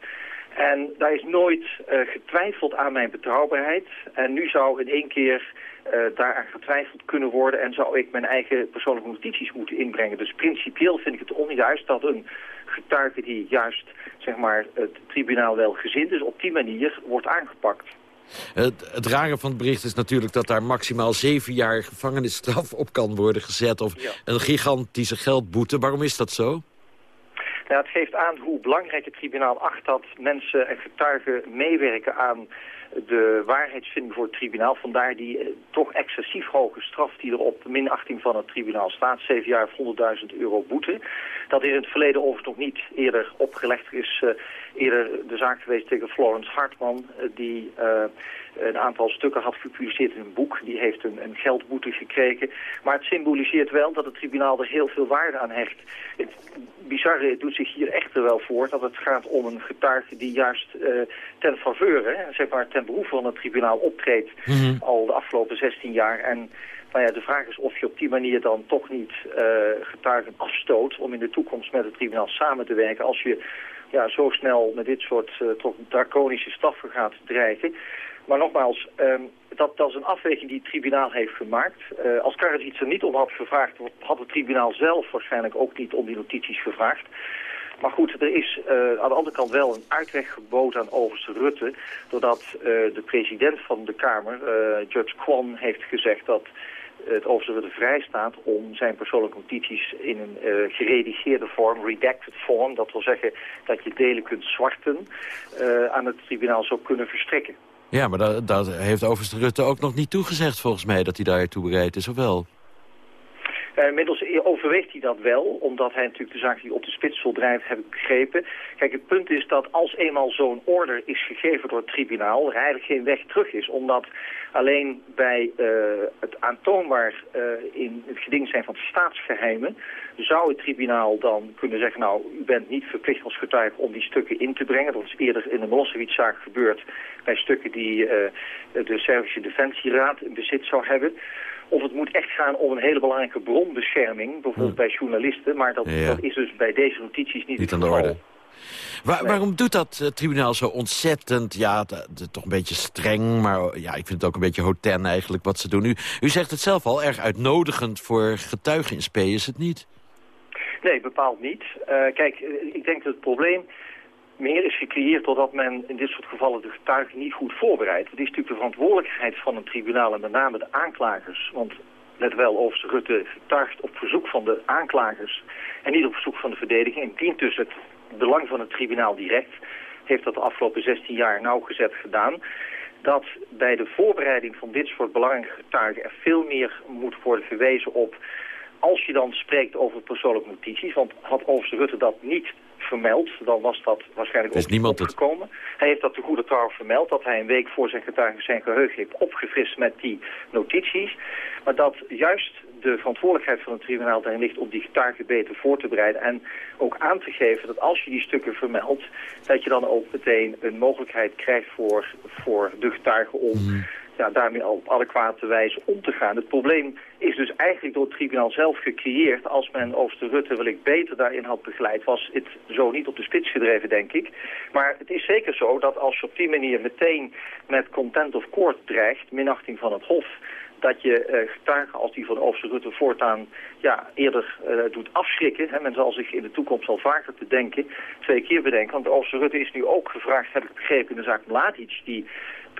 En daar is nooit uh, getwijfeld aan mijn betrouwbaarheid. En nu zou in één keer uh, daaraan getwijfeld kunnen worden... en zou ik mijn eigen persoonlijke notities moeten inbrengen. Dus principieel vind ik het onjuist dat een getuige die juist zeg maar, het tribunaal wel gezind is... op die manier wordt aangepakt. Het, het rare van het bericht is natuurlijk dat daar maximaal zeven jaar gevangenisstraf op kan worden gezet. Of een gigantische geldboete. Waarom is dat zo? Het geeft aan hoe belangrijk het tribunaal acht dat mensen en getuigen meewerken aan de waarheidsvinding voor het tribunaal. Vandaar die eh, toch excessief hoge straf die er op minachting van het tribunaal staat. Zeven jaar of 100.000 euro boete. Dat is in het verleden overigens nog niet eerder opgelegd. Er is uh, eerder de zaak geweest tegen Florence Hartman... Uh, die een aantal stukken had gepubliceerd in een boek. Die heeft een, een, geldboete gekregen. Maar het symboliseert wel dat het tribunaal er heel veel waarde aan hecht. Het bizarre doet zich hier echter wel voor dat het gaat om een getuige die juist uh, ten faveur, zeg maar ten behoeve van het tribunaal optreedt mm -hmm. al de afgelopen 16 jaar. En nou ja, de vraag is of je op die manier dan toch niet uh, getuigen afstoot om in de toekomst met het tribunaal samen te werken als je ja, zo snel met dit soort uh, toch draconische staffen gaat dreigen. Maar nogmaals, um, dat, dat is een afweging die het tribunaal heeft gemaakt. Uh, als iets er niet om had gevraagd, had het tribunaal zelf waarschijnlijk ook niet om die notities gevraagd. Maar goed, er is uh, aan de andere kant wel een uitweg geboden aan overste Rutte... doordat uh, de president van de Kamer, Judge Kwan, heeft gezegd dat het overste Rutte vrij staat om zijn persoonlijke notities in een geredigeerde vorm, redacted vorm, dat wil zeggen dat je delen kunt zwarten, aan het tribunaal zou kunnen verstrekken. Ja, maar dat heeft overste Rutte ook nog niet toegezegd volgens mij... dat hij daartoe bereid is, of wel? Uh, inmiddels overweegt hij dat wel, omdat hij natuurlijk de zaak die op de spits drijven, heb ik begrepen. Kijk, het punt is dat als eenmaal zo'n order is gegeven door het tribunaal, er eigenlijk geen weg terug is. Omdat alleen bij uh, het aantoonbaar uh, in het geding zijn van staatsgeheimen, zou het tribunaal dan kunnen zeggen, nou, u bent niet verplicht als getuige om die stukken in te brengen. Dat is eerder in de Milosevic-zaak gebeurd bij stukken die de Servische Defensieraad in bezit zou hebben. Of het moet echt gaan om een hele belangrijke bronbescherming, bijvoorbeeld bij journalisten. Maar dat, ja. dat, is dus bij deze notities niet, niet aan de orde. Waar, nee. Waarom doet dat uh, tribunaal zo ontzettend, ja, toch een beetje streng, maar ja, ik vind het ook een beetje hoten eigenlijk wat ze doen. U, u zegt het zelf al, erg uitnodigend voor getuigen in spe, is het niet? Nee, bepaald niet. Uh, kijk, ik denk dat het probleem meer is gecreëerd doordat men in dit soort gevallen de getuigen niet goed voorbereidt. Het is natuurlijk de verantwoordelijkheid van een tribunaal en met name de aanklagers. Want let wel, Overste Rutte getuigt op verzoek van de aanklagers en niet op verzoek van de verdediging. En dient dus het belang van het tribunaal direct, heeft dat de afgelopen 16 jaar nauwgezet gedaan dat bij de voorbereiding van dit soort belangrijke getuigen er veel meer moet worden verwezen op als je dan spreekt over persoonlijke notities, want had Overste Rutte dat niet vermeld, dan was dat waarschijnlijk ook niemand opgekomen. Het. Hij heeft dat de goede trouw vermeld, dat hij een week voor zijn getuigen zijn geheugen heeft opgefrist met die notities. Maar dat juist de verantwoordelijkheid van het tribunaal daarin ligt om die getuigen beter voor te bereiden. En ook aan te geven dat als je die stukken vermeldt, dat je dan ook meteen een mogelijkheid krijgt voor, voor de getuigen om mm. Ja, daarmee op adequate wijze om te gaan. Het probleem is dus eigenlijk door het tribunaal zelf gecreëerd. Als men Ooster Rutte wil ik beter daarin had begeleid, was het zo niet op de spits gedreven, denk ik. Maar het is zeker zo dat als je op die manier meteen met content of court dreigt, minachting van het hof, dat je uh, getuigen als die van Ooster Rutte voortaan ja, eerder uh, doet afschrikken. Hè. Men zal zich in de toekomst al vaker te denken, twee keer bedenken. Want Ooster Rutte is nu ook gevraagd, heb ik begrepen, in de zaak Mladic, die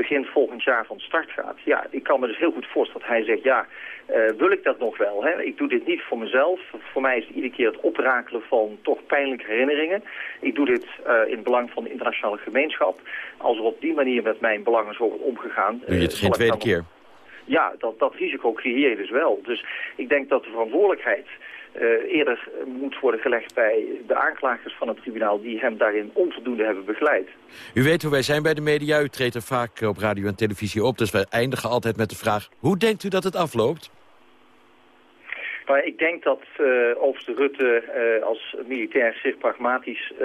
begin volgend jaar van start gaat. Ja, ik kan me dus heel goed voorstellen dat hij zegt, ja, uh, wil ik dat nog wel? Hè? Ik doe dit niet voor mezelf. Voor mij is het iedere keer het oprakelen van toch pijnlijke herinneringen. Ik doe dit uh, in het belang van de internationale gemeenschap. Als er op die manier met mijn belangen zo wordt omgegaan... Doe je het geen tweede keer? Ja, dat, dat risico creëer je dus wel. Dus ik denk dat de verantwoordelijkheid eerder moet worden gelegd bij de aanklagers van het tribunaal... die hem daarin onvoldoende hebben begeleid. U weet hoe wij zijn bij de media. U treedt er vaak op radio en televisie op. Dus wij eindigen altijd met de vraag... hoe denkt u dat het afloopt? Maar ik denk dat uh, Rutte uh, als militair zich pragmatisch uh,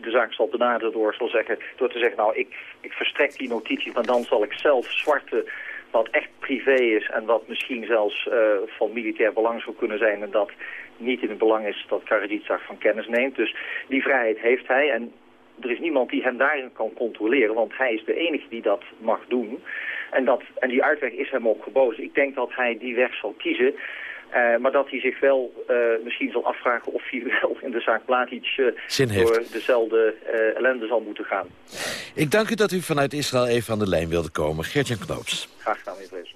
de zaak zal benaderen door, zal zeggen, door te zeggen, nou ik, ik verstrek die notities, maar dan zal ik zelf zwarte wat echt privé is en wat misschien zelfs van militair belang zou kunnen zijn en dat niet in het belang is dat Karadzic van kennis neemt. Dus die vrijheid heeft hij en er is niemand die hem daarin kan controleren, want hij is de enige die dat mag doen. En, dat, en die uitweg is hem ook geboden. Ik denk dat hij die weg zal kiezen. Uh, maar dat hij zich wel uh, misschien zal afvragen of hij wel in de zaak Platic uh, door dezelfde ellende zal moeten gaan. Ik dank u dat u vanuit Israël even aan de lijn wilde komen. Gert-Jan Knoops. Graag gedaan, meneer Vrees.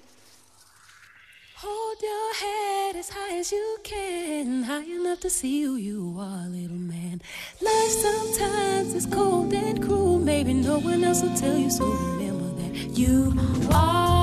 Hold your head as high as you can High enough to see who you are, little man Life sometimes is cold and cruel Maybe no one else will tell you So remember that you are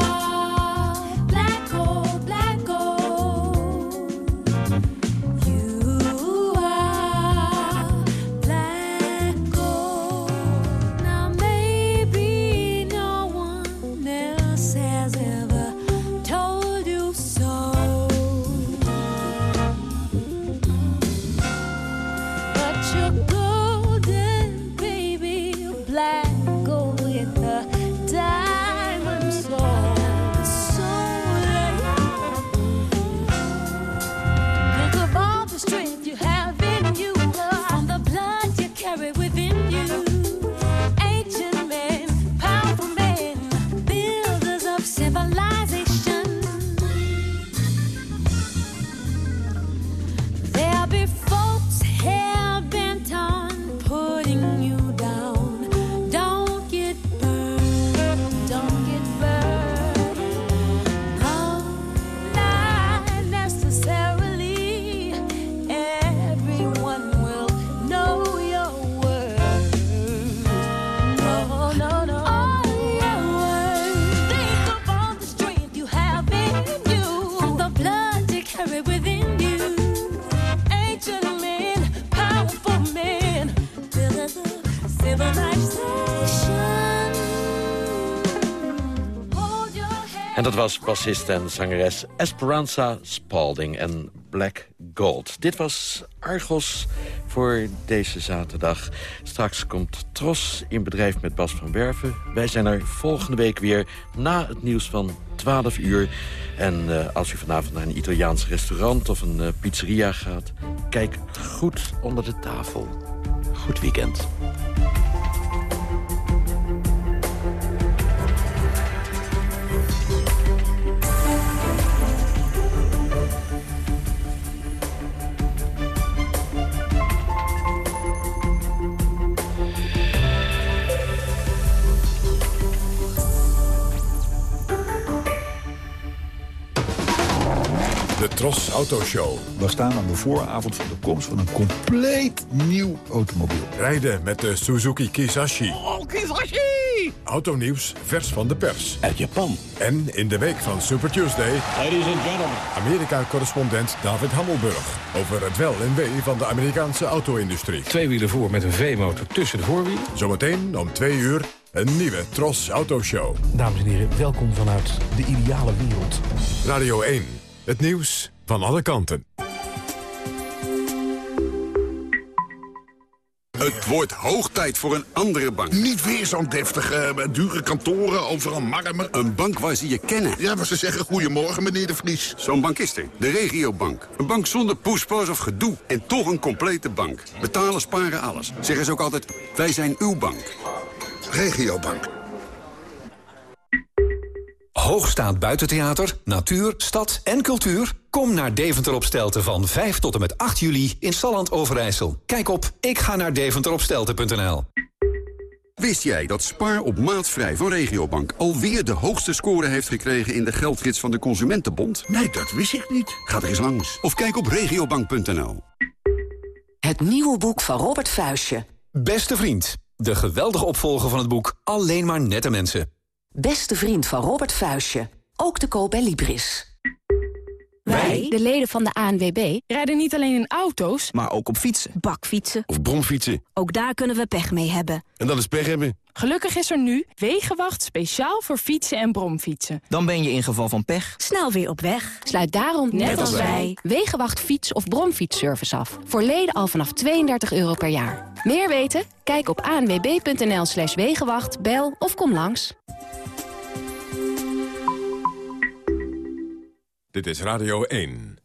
was bassist en zangeres Esperanza Spalding en Black Gold. Dit was Argos voor deze zaterdag. Straks komt Tros in bedrijf met Bas van Werven. Wij zijn er volgende week weer na het nieuws van 12 uur. En eh, als u vanavond naar een Italiaans restaurant of een eh, pizzeria gaat... kijk goed onder de tafel. Goed weekend. Tros Autoshow. We staan aan de vooravond van de komst van een compleet nieuw automobiel. Rijden met de Suzuki Kizashi. Oh, Kizashi! Autonieuws vers van de pers. Uit Japan. En in de week van Super Tuesday... Ladies and gentlemen. Amerika-correspondent David Hammelburg. Over het wel en wee van de Amerikaanse auto-industrie. Twee wielen voor met een V-motor tussen de voorwielen. Zometeen om twee uur een nieuwe Tros Autoshow. Dames en heren, welkom vanuit de ideale wereld. Radio 1. Het nieuws van alle kanten. Het wordt hoog tijd voor een andere bank. Niet weer zo'n deftige, eh, dure kantoren, overal marmer. Een bank waar ze je kennen. Ja, waar ze zeggen goedemorgen, meneer de Vries. Zo'n bank is er. De regiobank. Een bank zonder poespas of gedoe. En toch een complete bank. Betalen, sparen, alles. Zeggen ze ook altijd, wij zijn uw bank. Regiobank. Hoogstaand buitentheater, natuur, stad en cultuur? Kom naar Deventer op Stelten van 5 tot en met 8 juli in Salland Overijssel. Kijk op ik ga naar deventeropstelten.nl. Wist jij dat Spaar op maatvrij van Regiobank alweer de hoogste score heeft gekregen in de geldgids van de Consumentenbond? Nee, dat wist ik niet. Ga er eens langs. Of kijk op regiobank.nl. Het nieuwe boek van Robert Vuistje. Beste vriend, de geweldige opvolger van het boek Alleen maar nette mensen. Beste vriend van Robert Vuistje. Ook te koop bij Libris. Wij, de leden van de ANWB, rijden niet alleen in auto's, Maar ook op fietsen. bakfietsen. Of bromfietsen. Ook daar kunnen we pech mee hebben. En dat is pech hebben. Gelukkig is er nu Wegenwacht speciaal voor fietsen en bromfietsen. Dan ben je in geval van pech. Snel weer op weg. Sluit daarom, net, als wij, Wegenwacht fiets- of bromfietsservice af. Voor leden al vanaf 32 euro per jaar. Meer weten? Kijk op anwb.nl slash wegenwacht, bel of kom langs. Dit is Radio 1.